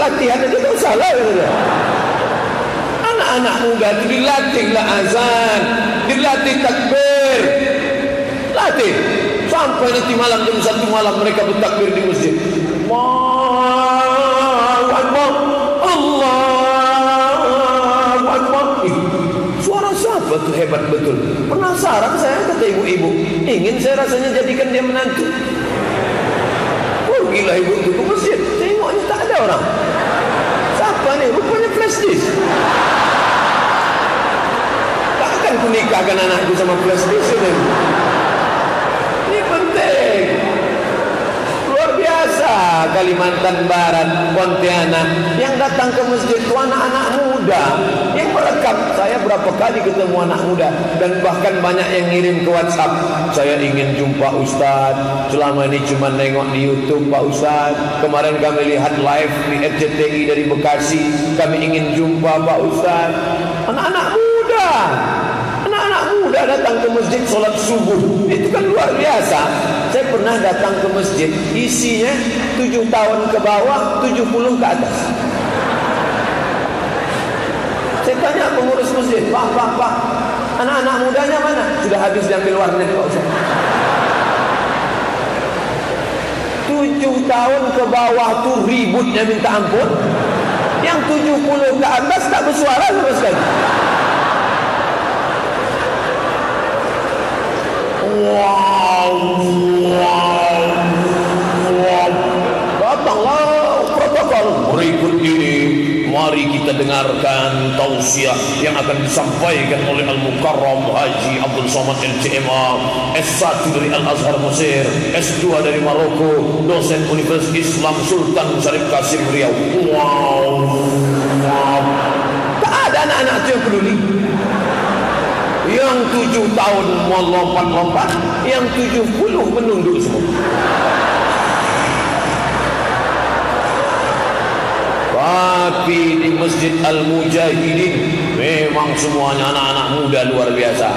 latihan aja tak salah dia. Anak-anak muda itu dilatihlah azan, dilatih takbir, latih. Sampai nanti malam jam satu malam mereka bertakbir di masjid. Allahu Akbar, Allahu Akbar. Ih, Suara siapa tuh hebat betul? Penasaran saya kata ibu-ibu. Ingin saya rasanya jadikan dia menantu. Gila ibu itu ke masjid. Tengoknya tak ada orang. Siapa nih? Rupanya flash disk. Takkan ku nikahkan anakku sama disk ini. Kalimantan Barat, Pontianak yang datang ke masjid itu anak-anak muda. Yang merekam saya berapa kali ketemu anak muda? Dan bahkan banyak yang ngirim ke WhatsApp saya ingin jumpa Ustaz. Selama ini cuma nengok di YouTube Pak Ustaz. Kemarin kami lihat live di RCTI dari Bekasi. Kami ingin jumpa Pak Ustaz. Anak-anak muda muda datang ke masjid solat subuh. Itu kan luar biasa. Saya pernah datang ke masjid isinya 7 tahun ke bawah 70 ke atas. Saya tanya pengurus masjid Pak, Pak, Pak anak-anak mudanya mana? sudah habis diambil warnet Pak Ustaz. Tujuh tahun ke bawah tu ributnya minta ampun. Yang tujuh puluh ke atas tak bersuara sama sekali wow wow wow datanglah protokol. Berikut ini mari kita dengarkan tausiah yang akan disampaikan oleh Al-Mukarram Haji Abdul Somad LCMA S1 dari Al-Azhar Mesir S2 dari Maroko dosen Universitas Islam Sultan Syarif Kasim Riau. Wow. Wow tak ada anak-anak itu yang peduli yang tujuh tahun mau lompat-lompat yang tujuh puluh menunduk semua. Tapi di Masjid Al-Mujahidin memang semuanya anak-anak muda luar biasa.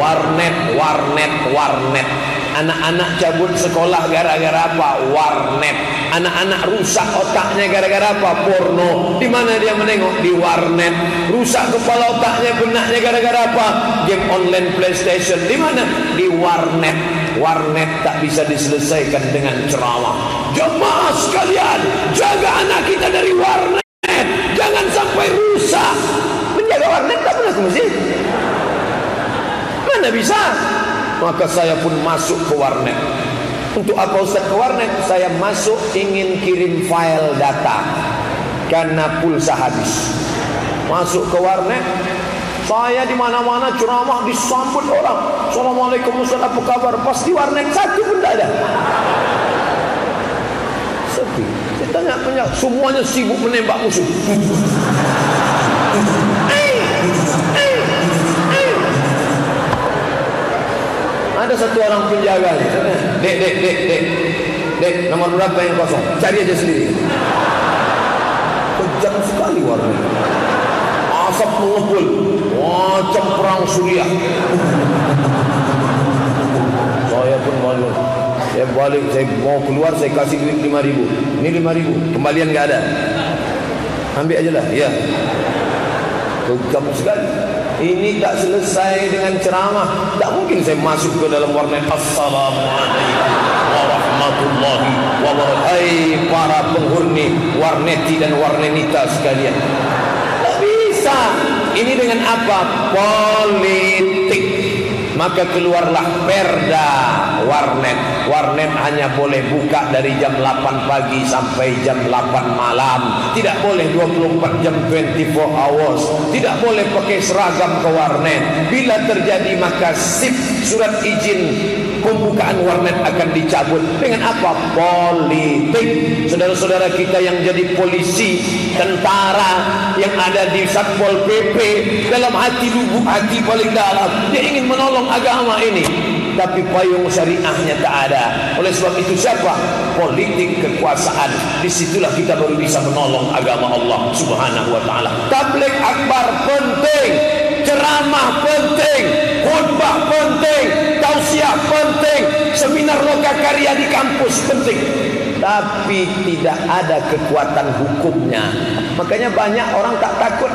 Warnet, warnet, warnet anak-anak cabut sekolah gara-gara apa? warnet anak-anak rusak otaknya gara-gara apa? porno di mana dia menengok? di warnet rusak kepala otaknya benaknya gara-gara apa? game online playstation di mana? di warnet warnet tak bisa diselesaikan dengan ceramah jemaah sekalian jaga anak kita dari warnet jangan sampai rusak menjaga warnet tak pernah ke masjid mana bisa maka saya pun masuk ke warnet. Untuk apa Ustaz ke warnet? Saya masuk ingin kirim file data. Karena pulsa habis. Masuk ke warnet saya di mana-mana ceramah disambut orang. Assalamualaikum Ustaz apa kabar? Pas di warnet satu pun tak ada. Sepi. Saya tanya tanya semuanya sibuk menembak musuh ada satu orang penjaga ni. Dek, dek, dek, dek. Dek, nomor berapa yang kosong? Cari aja sendiri. Kejam sekali warna. Asap mengepul. Macam perang suriah. saya pun malu. Saya balik, saya mau keluar, saya kasih duit lima ribu. Ini lima ribu. Kembalian enggak ada. Ambil aja lah. Ya. Kejam sekali. Ini tak selesai dengan ceramah. Tak mungkin saya masuk ke dalam warnet. Assalamualaikum warahmatullahi wabarakatuh. Hai para penghuni warneti dan warnenita sekalian. Tak bisa. Ini dengan apa? Politik. Maka keluarlah perda warnet. Warnet hanya boleh buka dari jam 8 pagi sampai jam 8 malam. Tidak boleh 24 jam 24 hours. Tidak boleh pakai seragam ke warnet. Bila terjadi maka sip surat izin pembukaan warnet akan dicabut. Dengan apa? Politik. Saudara-saudara kita yang jadi polisi, tentara yang ada di Satpol PP dalam hati lubuk hati paling dalam dia ingin menolong agama ini tapi payung syariahnya tak ada. Oleh sebab itu siapa? Politik kekuasaan. Di situlah kita baru bisa menolong agama Allah Subhanahu Wa Taala. Tablik akbar penting, ceramah penting, khutbah penting, tausiah penting, seminar lokakarya di kampus penting. Tapi tidak ada kekuatan hukumnya. Makanya banyak orang tak takut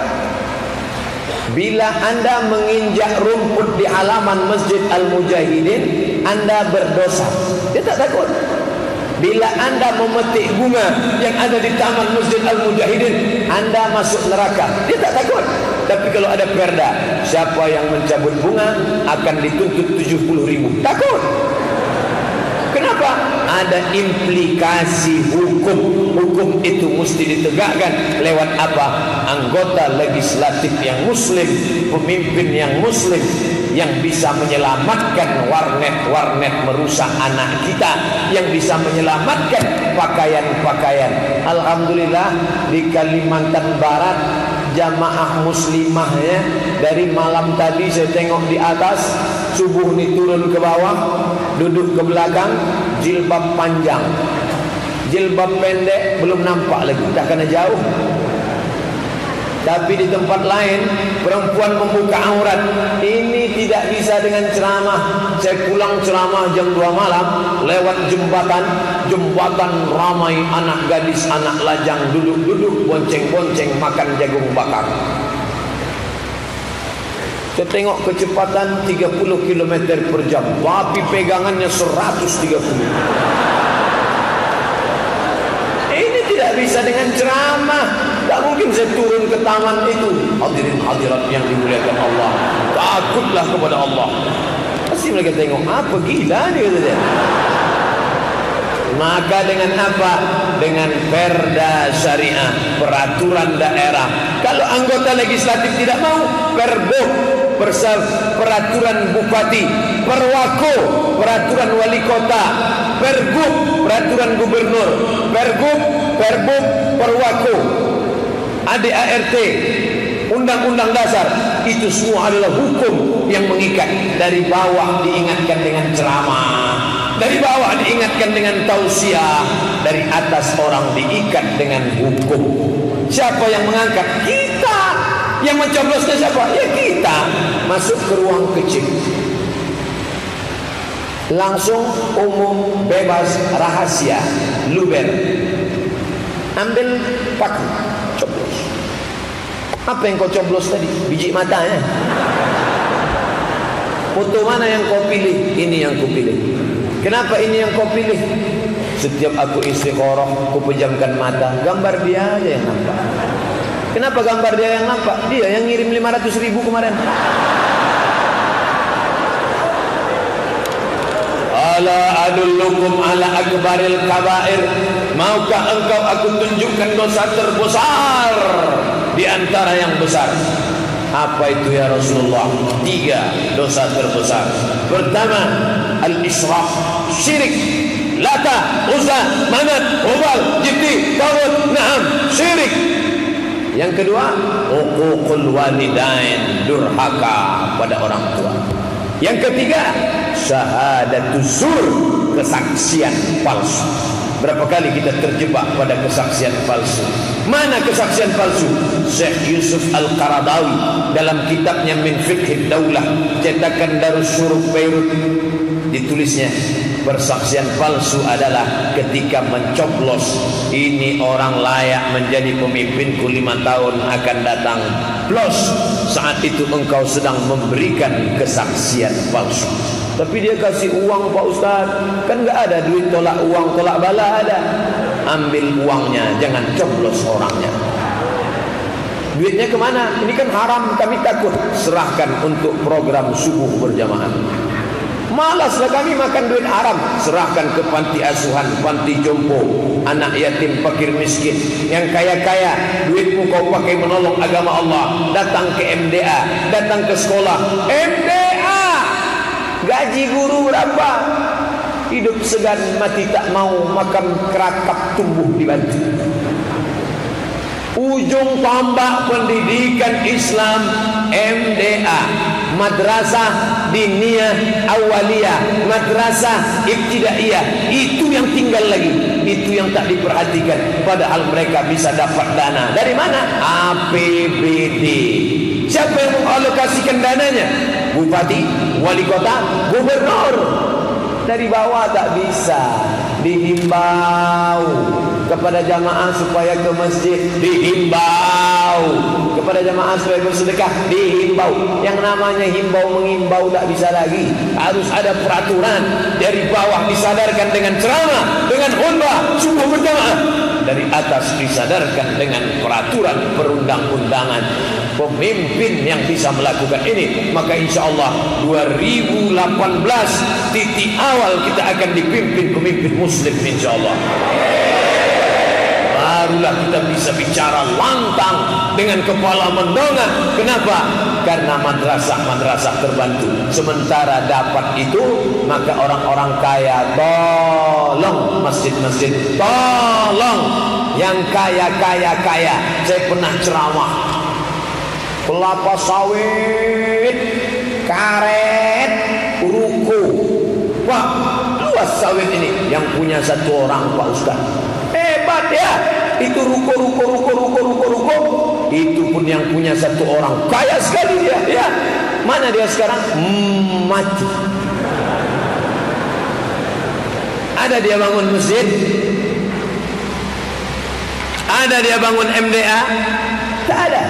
Bila anda menginjak rumput di halaman Masjid Al-Mujahidin, anda berdosa. Dia tak takut. Bila anda memetik bunga yang ada di taman Masjid Al-Mujahidin, anda masuk neraka. Dia tak takut. Tapi kalau ada perda, siapa yang mencabut bunga akan dituntut 70 ribu. Takut. Kenapa? Ada implikasi hukum. Hukum itu mesti ditegakkan lewat apa? Anggota legislatif yang muslim, pemimpin yang muslim yang bisa menyelamatkan warnet-warnet merusak anak kita yang bisa menyelamatkan pakaian-pakaian Alhamdulillah di Kalimantan Barat jamaah muslimahnya dari malam tadi saya tengok di atas subuh ni turun ke bawah duduk ke belakang jilbab panjang. Jilbab pendek belum nampak lagi dah kena jauh. Tapi di tempat lain perempuan membuka aurat. Ini tidak bisa dengan ceramah. Saya pulang ceramah jam 2 malam lewat jembatan jembatan ramai anak gadis anak lajang duduk-duduk bonceng-bonceng makan jagung bakar saya tengok kecepatan 30 km per jam tapi pegangannya 130 tidak bisa dengan ceramah. Tak mungkin saya turun ke taman itu. Hadirin hadirat yang dimuliakan Allah. Takutlah kepada Allah. Pasti mereka tengok apa gila ni kata dia. Maka dengan apa? Dengan perda syariah, peraturan daerah. Kalau anggota legislatif tidak mau, perbuk, peraturan bupati, perwako, peraturan wali kota, pergub, peraturan gubernur, pergub, perbuk, perwako, ADART, undang-undang dasar, itu semua adalah hukum yang mengikat. Dari bawah diingatkan dengan ceramah dari bawah diingatkan dengan tausiah dari atas orang diikat dengan hukum. Siapa yang mengangkat? Kita yang mencoblosnya siapa? Ya kita. Masuk ke ruang kecil. Langsung umum bebas rahasia. Luber. Ambil paku. Coblos. Apa yang kau coblos tadi? Biji matanya foto mana yang kau pilih? Ini yang kau pilih. Kenapa ini yang kau pilih? Setiap aku istiqoroh, aku pejamkan mata, gambar dia aja yang nampak. Kenapa gambar dia yang nampak? Dia yang ngirim 500 ribu kemarin. Ala adullukum ala akbaril kabair. Maukah engkau aku tunjukkan dosa terbesar di antara yang besar? Apa itu ya Rasulullah? Tiga dosa terbesar. Pertama, al-israf, syirik. Lata, Uzza, Manat, Hubal, Jibti, Tawud, Naam, syirik. Yang kedua, uququl walidain, durhaka pada orang tua. Yang ketiga, syahadatuz zur, kesaksian palsu. Berapa kali kita terjebak pada kesaksian palsu? Mana kesaksian palsu? Syekh Yusuf Al-Qaradawi dalam kitabnya Min Fiqh Daulah cetakan Darus Syuruk Beirut ditulisnya persaksian palsu adalah ketika mencoblos ini orang layak menjadi pemimpinku lima tahun akan datang plus saat itu engkau sedang memberikan kesaksian palsu tapi dia kasih uang Pak Ustaz. Kan enggak ada duit tolak uang, tolak bala ada. Ambil uangnya, jangan coblos orangnya. Duitnya ke mana? Ini kan haram, kami takut. Serahkan untuk program subuh berjamaah. Malaslah kami makan duit haram. Serahkan ke panti asuhan, panti jompo, anak yatim, fakir miskin. Yang kaya-kaya, duitmu kau pakai menolong agama Allah. Datang ke MDA, datang ke sekolah. MDA! Gaji guru berapa? Hidup segan mati tak mau makan kerakap tumbuh di bantu. Ujung tombak pendidikan Islam MDA Madrasah Diniyah Awaliyah. Madrasah Ibtidaiyah. Itu yang tinggal lagi. Itu yang tak diperhatikan. Padahal mereka bisa dapat dana. Dari mana? APBD Siapa yang mengalokasikan dananya? Bupati, wali kota, gubernur. Dari bawah tak bisa. Dihimbau kepada jamaah supaya ke masjid dihimbau. Kepada jamaah supaya bersedekah dihimbau. Yang namanya himbau mengimbau tak bisa lagi. Harus ada peraturan. Dari bawah disadarkan dengan ceramah dengan khutbah. Subuh berjamaah. Dari atas disadarkan dengan peraturan perundang-undangan. Pemimpin yang bisa melakukan ini. Maka insya Allah 2018 titik awal kita akan dipimpin pemimpin muslim insya Allah barulah kita bisa bicara lantang dengan kepala mendongak. Kenapa? Karena madrasah-madrasah terbantu. Sementara dapat itu, maka orang-orang kaya tolong masjid-masjid, tolong yang kaya kaya kaya. Saya pernah ceramah kelapa sawit, karet, ruko. Wah, luas sawit ini yang punya satu orang Pak Ustaz. Hebat ya. Itu ruko ruko ruko ruko ruko ruko. Itu pun yang punya satu orang. Kaya sekali dia, ya. Mana dia sekarang? Hmm, mati. Ada dia bangun masjid? Ada dia bangun MDA? Tak ada.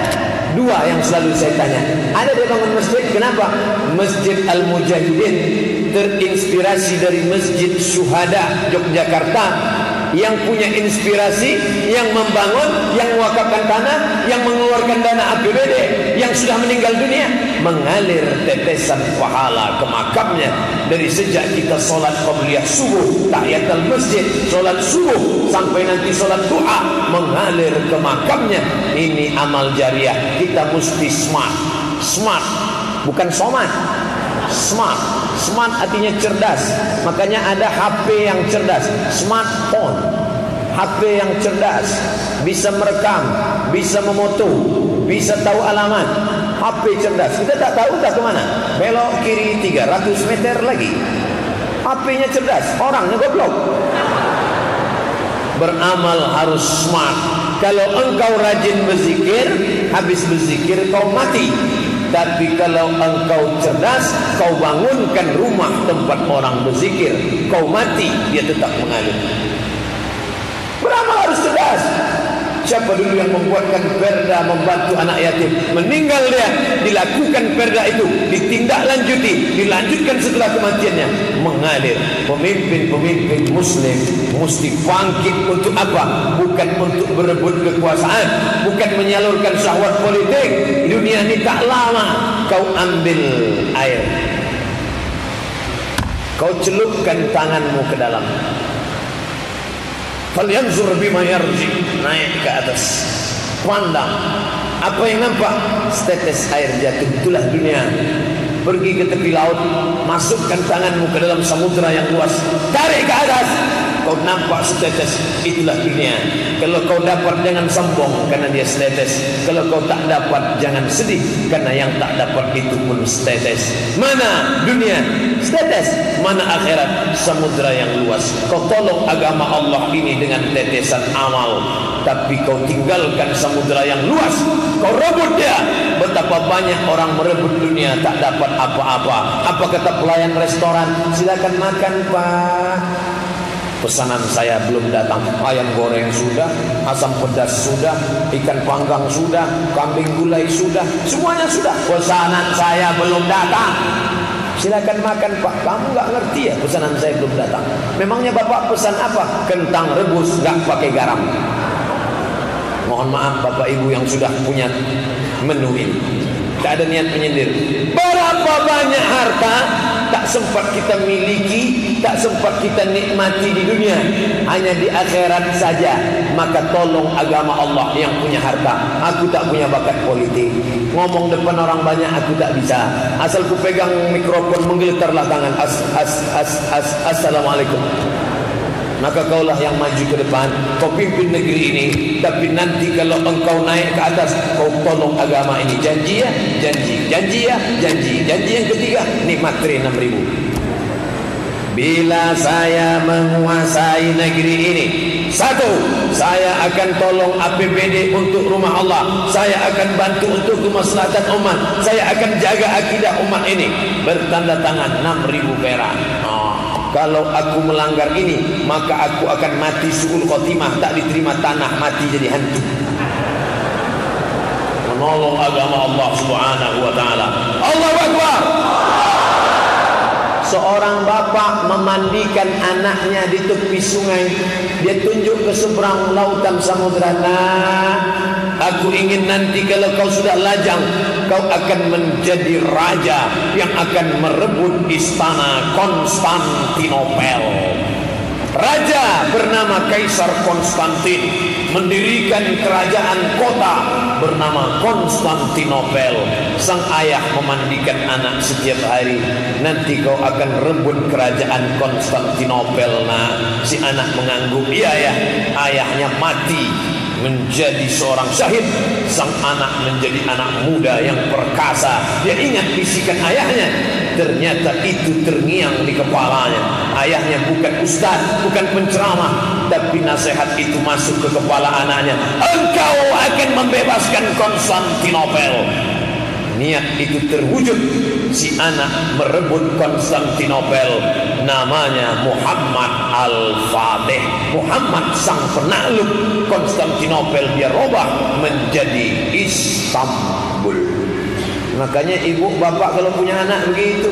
Dua yang selalu saya tanya. Ada dia bangun masjid? Kenapa? Masjid Al-Mujahidin terinspirasi dari Masjid Syuhada Yogyakarta yang punya inspirasi, yang membangun, yang mewakafkan tanah, yang mengeluarkan dana APBD, yang sudah meninggal dunia, mengalir tetesan pahala ke makamnya dari sejak kita solat qabliyah subuh, tahiyatul masjid, solat subuh sampai nanti solat doa mengalir ke makamnya. Ini amal jariah. Kita mesti smart, smart, bukan somat, smart. Smart artinya cerdas. Makanya ada HP yang cerdas, smartphone. HP yang cerdas, bisa merekam, bisa memoto, bisa tahu alamat. HP cerdas. Kita tak tahu dah ke mana. Belok kiri 300 meter lagi. HP-nya cerdas, orangnya goblok. Beramal harus smart. Kalau engkau rajin berzikir, habis berzikir kau mati. Tapi kalau engkau cerdas, kau bangunkan rumah tempat orang berzikir, kau mati, dia tetap mengalir. Siapa dulu yang membuatkan perda membantu anak yatim? Meninggal dia, dilakukan perda itu, ditindaklanjuti, dilanjutkan setelah kematiannya, mengalir. Pemimpin-pemimpin Muslim mesti bangkit untuk apa? Bukan untuk berebut kekuasaan, bukan menyalurkan syahwat politik. Dunia ini tak lama. Kau ambil air, kau celupkan tanganmu ke dalam Falyanzur bima yarji naik ke atas. Pandang. Apa yang nampak? Setetes air jatuh. Itulah dunia. Pergi ke tepi laut, masukkan tanganmu ke dalam samudra yang luas. Tarik ke atas. Kau nampak setetes. Itulah dunia. Kalau kau dapat jangan sombong karena dia setetes. Kalau kau tak dapat jangan sedih karena yang tak dapat itu pun setetes. Mana dunia? Setetes. Mana akhirat? Samudra yang luas. Kau tolong agama Allah ini dengan tetesan amal. Tapi kau tinggalkan samudra yang luas. Kau rebut dia. Betapa banyak orang merebut dunia tak dapat apa-apa. Apa kata pelayan restoran? Silakan makan pak. Pesanan saya belum datang. Ayam goreng sudah Asam pedas sudah Ikan panggang sudah Kambing gulai sudah Semuanya sudah. Pesanan saya belum datang. Silakan makan pak. Kamu gak ngerti ya pesanan saya belum datang. Memangnya bapak pesan apa? Kentang rebus gak pakai garam. Mohon maaf bapak ibu yang sudah punya menu ini Tak ada niat menyindir. Berapa banyak harta Tak sempat kita miliki Tak sempat kita nikmati di dunia. Hanya di akhirat saja. Maka tolong agama Allah yang punya harta. Aku tak punya bakat politik. Ngomong depan orang banyak aku tak bisa. Asal ku pegang mikrofon menggeletarlah tangan. As, as, as, as, Assalamualaikum Maka kaulah yang maju ke depan Kau pimpin negeri ini Tapi nanti kalau engkau naik ke atas Kau tolong agama ini Janji ya? Janji Janji ya? Janji Janji yang ketiga Nikmat 6 ribu Bila saya menguasai negeri ini Satu Saya akan tolong APBD untuk rumah Allah Saya akan bantu untuk kemaslahatan umat Saya akan jaga akidah umat ini Bertanda tangan 6 ribu perak. Kalau aku melanggar ini Maka aku akan mati su'ul khotimah. Tak diterima tanah Mati jadi hantu. Menolong agama Allah subhanahu wa ta'ala. Allah Akbar Seorang bapak memandikan anaknya di tepi sungai. Dia tunjuk ke seberang lautan samudera. Nah, aku ingin nanti kalau kau sudah lajang Kau akan menjadi raja Yang akan merebut istana Konstantinopel. Raja bernama Kaisar Konstantin mendirikan kerajaan kota bernama Konstantinopel. Sang ayah memandikan anak setiap hari. Nanti kau akan rebut kerajaan Konstantinopel. Nah, si anak mengangguk, iya ya, ayahnya mati menjadi seorang syahid sang anak menjadi anak muda yang perkasa. Dia ingat bisikan ayahnya. Ternyata itu terngiang di kepalanya. Ayahnya bukan ustaz bukan penceramah tapi nasihat itu masuk ke kepala anaknya. Engkau akan membebaskan Konstantinopel. Niat itu terwujud si anak merebut Konstantinopel namanya Muhammad Al-Fatih Muhammad sang penakluk Konstantinopel dia robah menjadi Istanbul makanya ibu bapak kalau punya anak begitu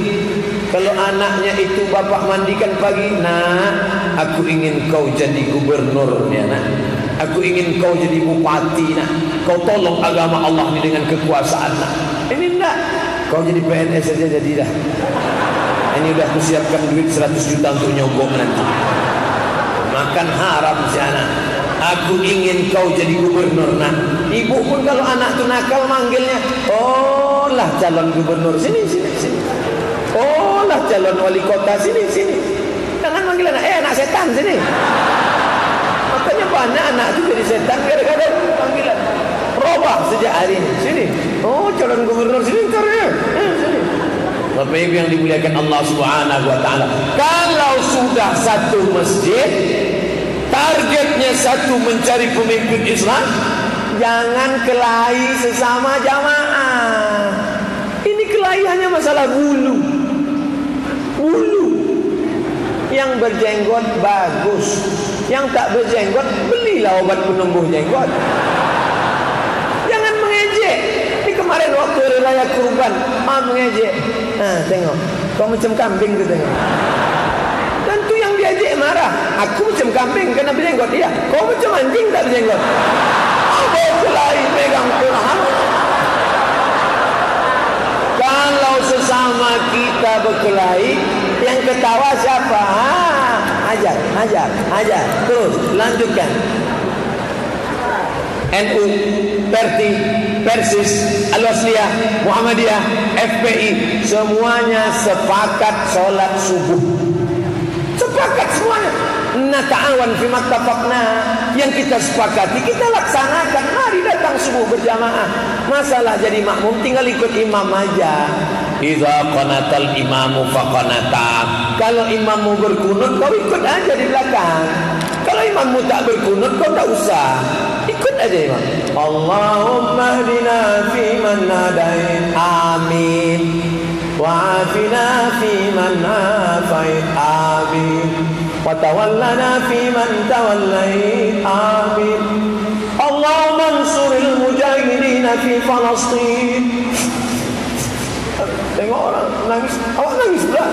kalau anaknya itu bapak mandikan pagi nak aku ingin kau jadi gubernur ya nak Aku ingin kau jadi bupati nak. Kau tolong agama Allah ini dengan kekuasaan nak. Ini enggak. Kau jadi PNS jadi dah. Ini udah aku siapkan duit 100 juta untuk nyogok nanti. Makan haram si anak. Aku ingin kau jadi gubernur nak. Ibu pun kalau anak tu nakal manggilnya, oh lah calon gubernur sini sini sini. Oh lah calon wali kota sini sini. Jangan manggil anak, eh anak setan sini. Makanya banyak anak itu jadi setan gara-gara panggilan. Robah sejak hari ini. Sini. Oh, calon gubernur sini ntar ya. Sini. Bapak Ibu yang dimuliakan Allah Subhanahu wa taala. Kalau sudah satu masjid targetnya satu mencari pemimpin Islam, jangan kelahi sesama jamaah. Ini kelahi hanya masalah bulu. Bulu. Yang berjenggot bagus. Yang tak berjenggot Belilah obat penumbuh jenggot Kemarin waktu hari raya kurban Ah mengejek Nah tengok Kau macam kambing tu tengok Dan tu yang diajak marah Aku macam kambing kena berjenggot Iya Kau macam anjing tak berjenggot Kau kelai pegang Quran Kalau sesama kita berkelahi Yang ketawa siapa? Ha? ajar, ajar, ajar. Terus lanjutkan. NU, Perti, Persis, Al-Wasliyah, Muhammadiyah, FPI, semuanya sepakat sholat subuh. Sepakat semuanya. Nata'awan fi mattafaqna yang kita sepakati kita laksanakan. Mari datang subuh berjamaah. Masalah jadi makmum tinggal ikut imam aja. Idza qanatal imamu faqanata. Kalau imammu berkunut kau ikut aja di belakang. Kalau imammu tak berkunut kau tak usah. أدري اللهم اهدنا فيمن هديت. آمين. وعافنا فيمن عافيت. آمين. وتولنا فيمن توليت. آمين. اللهم انصر المجاهدين في فلسطين. Tengok orang nangis, awak nangis pula.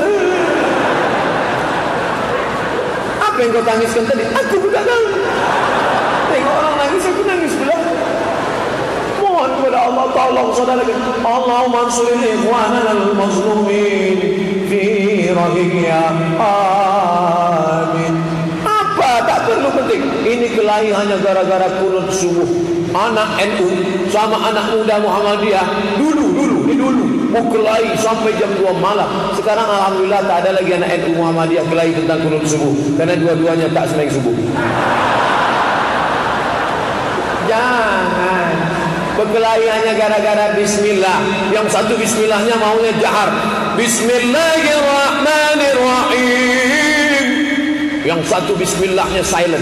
Apa yang kau tangiskan tadi? Aku budak nangis. Allah Tolong saudara. Allah mansurin ikhwanan al-mazlumin Fi rahimya. Amin. Apa? Tak perlu penting. Ini kelahi hanya gara-gara kunut subuh Anak NU Sama anak muda Muhammadiyah. Dulu, dulu, ini dulu. Mau kelahi sampai jam 2 malam. Sekarang Alhamdulillah tak ada lagi anak NU Muhammadiyah Kelahi tentang kunut subuh Karena dua-duanya tak sembahyang subuh Jangan Berkelahi hanya gara-gara bismillah. Yang satu bismillahnya maunya jahar. Bismillahirrahmanirrahim. Yang satu bismillahnya silent.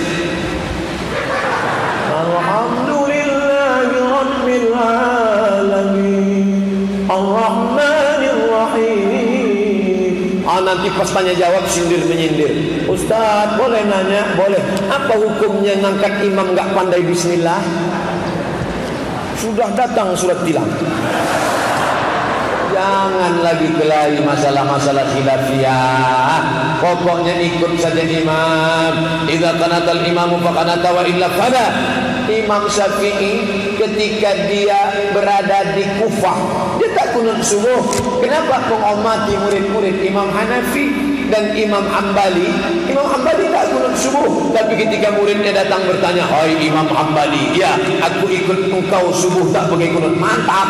Alhamdulillahirrahmanirrahim. Ar-Rahmanirrahim Ah nanti pas tanya jawab sindir menyindir. Ustaz boleh nanya? Boleh. Apa hukumnya ngangkat imam gak pandai bismillah? Sudah datang surat tilang. Jangan lagi kelahi masalah-masalah khilafiyah. Pokoknya ikut saja imam. Idza qanatal imamu faqanata wa illa fala. Imam Syafi'i ketika dia berada di Kufah, dia tak kunut subuh. Kenapa menghormati murid-murid Imam Hanafi? Dan Imam Hambali. Imam Hambali tak kunut subuh. Tapi ketika muridnya datang bertanya Hai Imam Hambali ya aku ikut engkau subuh tak pakai kunut. Mantap.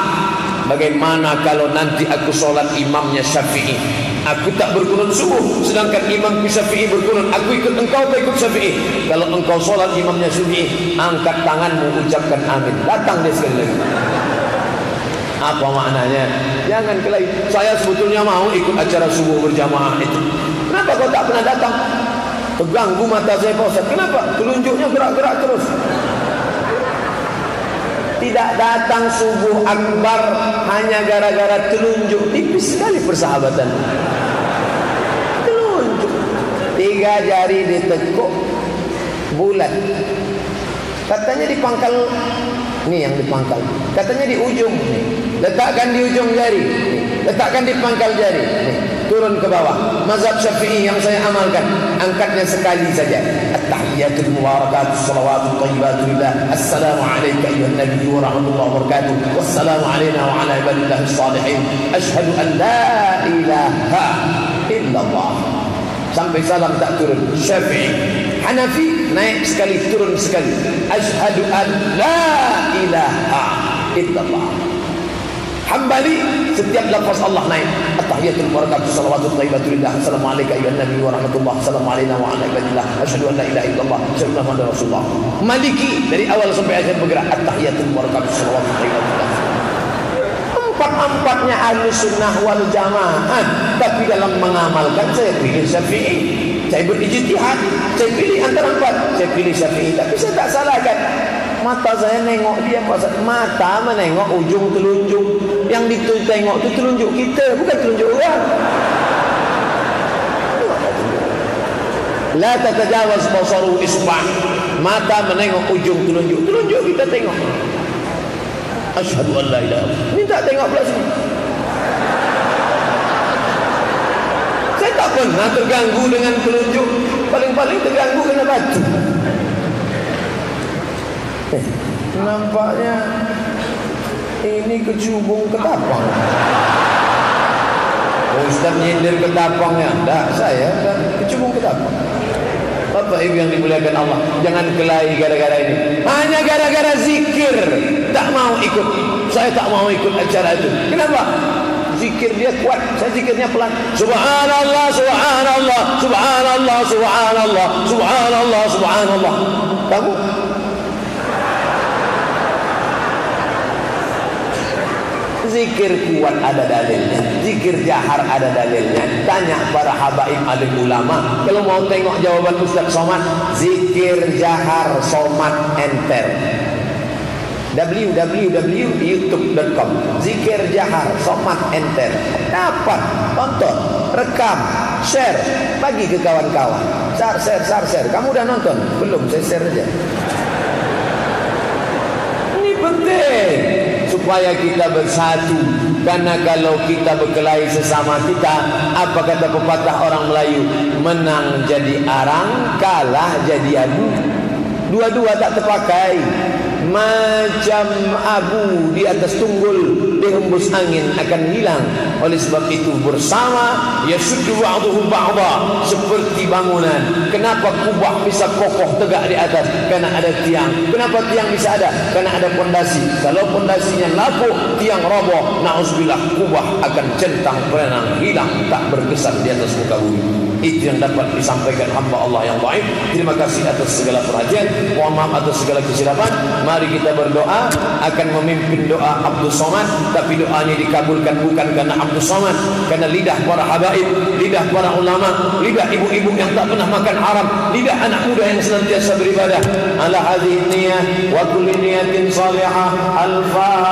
Bagaimana kalau nanti aku solat imamnya syafi'i? Aku tak berkunut subuh sedangkan imam syafi'i berkunut. Aku ikut engkau tak ikut syafi'i? Kalau engkau solat imamnya syafi'i angkat tanganmu ucapkan amin. Datang dia sekali lagi. Apa maknanya? Jangan kelahi saya sebetulnya mau ikut acara subuh berjamaah itu kenapa kau tak pernah datang? Terganggu mata saya Ustaz kenapa? Telunjuknya gerak-gerak terus. Tidak datang subuh akbar hanya gara-gara telunjuk. Tipis sekali persahabatan. Telunjuk. Tiga jari ditekuk. Bulat. Katanya di pangkal. Ini yang di pangkal. Katanya di ujung. Letakkan di ujung jari. Letakkan di pangkal jari turun ke bawah. Mazhab syafi'i yang saya amalkan. Angkatnya sekali saja. At-tahiyatul mubarakatus salawatut thayyibatu lillah. Assalamu alayka ayyuhan nabiy wa rahmatullahi wa barakatuh. Wassalamu alayna wa ala ibadillahis salihin ashhadu an la ilaha illallah. Sampai salam tak turun. Syafi'i. Hanafi naik sekali turun sekali. Ashhadu an la ilaha illallah Hambali setiap lafaz Allah naik. At-tahiyatul barakatuh salawatut thayyibatu lillah. Assalamualaikum ya nabi wa rahmatullah. Assalamualaikum wa ala ibadillah. Asyhadu an la ilaha illallah. Asyhadu anna muhammadar rasulullah. Maliki dari awal sampai akhir bergerak at-tahiyatul barakatuh salawatut thayyibatu lillah. Empat-empatnya ahli sunnah wal jamaah Tapi dalam mengamalkan saya pilih syafi'i Saya berijtihad Saya pilih antara empat Saya pilih syafi'i Tapi saya tak salahkan Mata saya nengok dia Mata menengok ujung telunjuk. Yang ditengok itu telunjuk kita Bukan telunjuk orang. La tatajawaz basaru isbah. Mata menengok ujung telunjuk. Telunjuk kita tengok. Asyhadu an la ilaha Minta tengok pula sini. Saya tak pernah terganggu dengan telunjuk. Paling-paling terganggu kena batu Nampaknya ini kecubung ketapang. Oh, Ustaz nyindir ketapangnya. Tak, saya dan kecubung ketapang. Bapak Ibu yang dimuliakan Allah, jangan kelahi gara-gara ini. Hanya gara-gara zikir, tak mau ikut. Saya tak mau ikut acara itu. Kenapa? Zikir dia kuat, saya zikirnya pelan. Subhanallah, subhanallah, subhanallah, subhanallah, subhanallah, subhanallah. Kamu Zikir kuat ada dalilnya. Zikir jahar ada dalilnya. Tanya para habaib alim ulama. Kalau mau tengok jawaban Ustaz Somad Zikir jahar somat enter. www.youtube.com Zikir jahar somat enter. Dapat tonton Rekam Share Bagi ke kawan-kawan. Share share share share. Kamu udah nonton? Belum saya share aja. Ini penting supaya kita bersatu. Karena kalau kita berkelahi sesama kita apa kata pepatah orang Melayu? Menang jadi arang kalah jadi abu. Dua-dua tak terpakai. Macam abu di atas tunggul dihembus angin akan hilang. Oleh sebab itu bersama ya sudu ba'duhu ba'da seperti bangunan. Kenapa kubah bisa kokoh tegak di atas? Karena ada tiang. Kenapa tiang bisa ada? Karena ada pondasi. Kalau pondasinya lapuk tiang roboh na'udzubillah kubah akan centang perenang hilang tak berkesan di atas muka bumi itu yang dapat disampaikan hamba Allah yang baik. Terima kasih atas segala perhatian. Mohon maaf atas segala kesilapan. Mari kita berdoa. Akan memimpin doa Abdul Somad. Tapi doanya dikabulkan bukan karena Abdul Somad. Karena lidah para habaib lidah para ulama lidah ibu-ibu yang tak pernah makan haram lidah anak muda yang senantiasa beribadah. Ala hadhihi niyah wa kulli salihah. Al-fatihah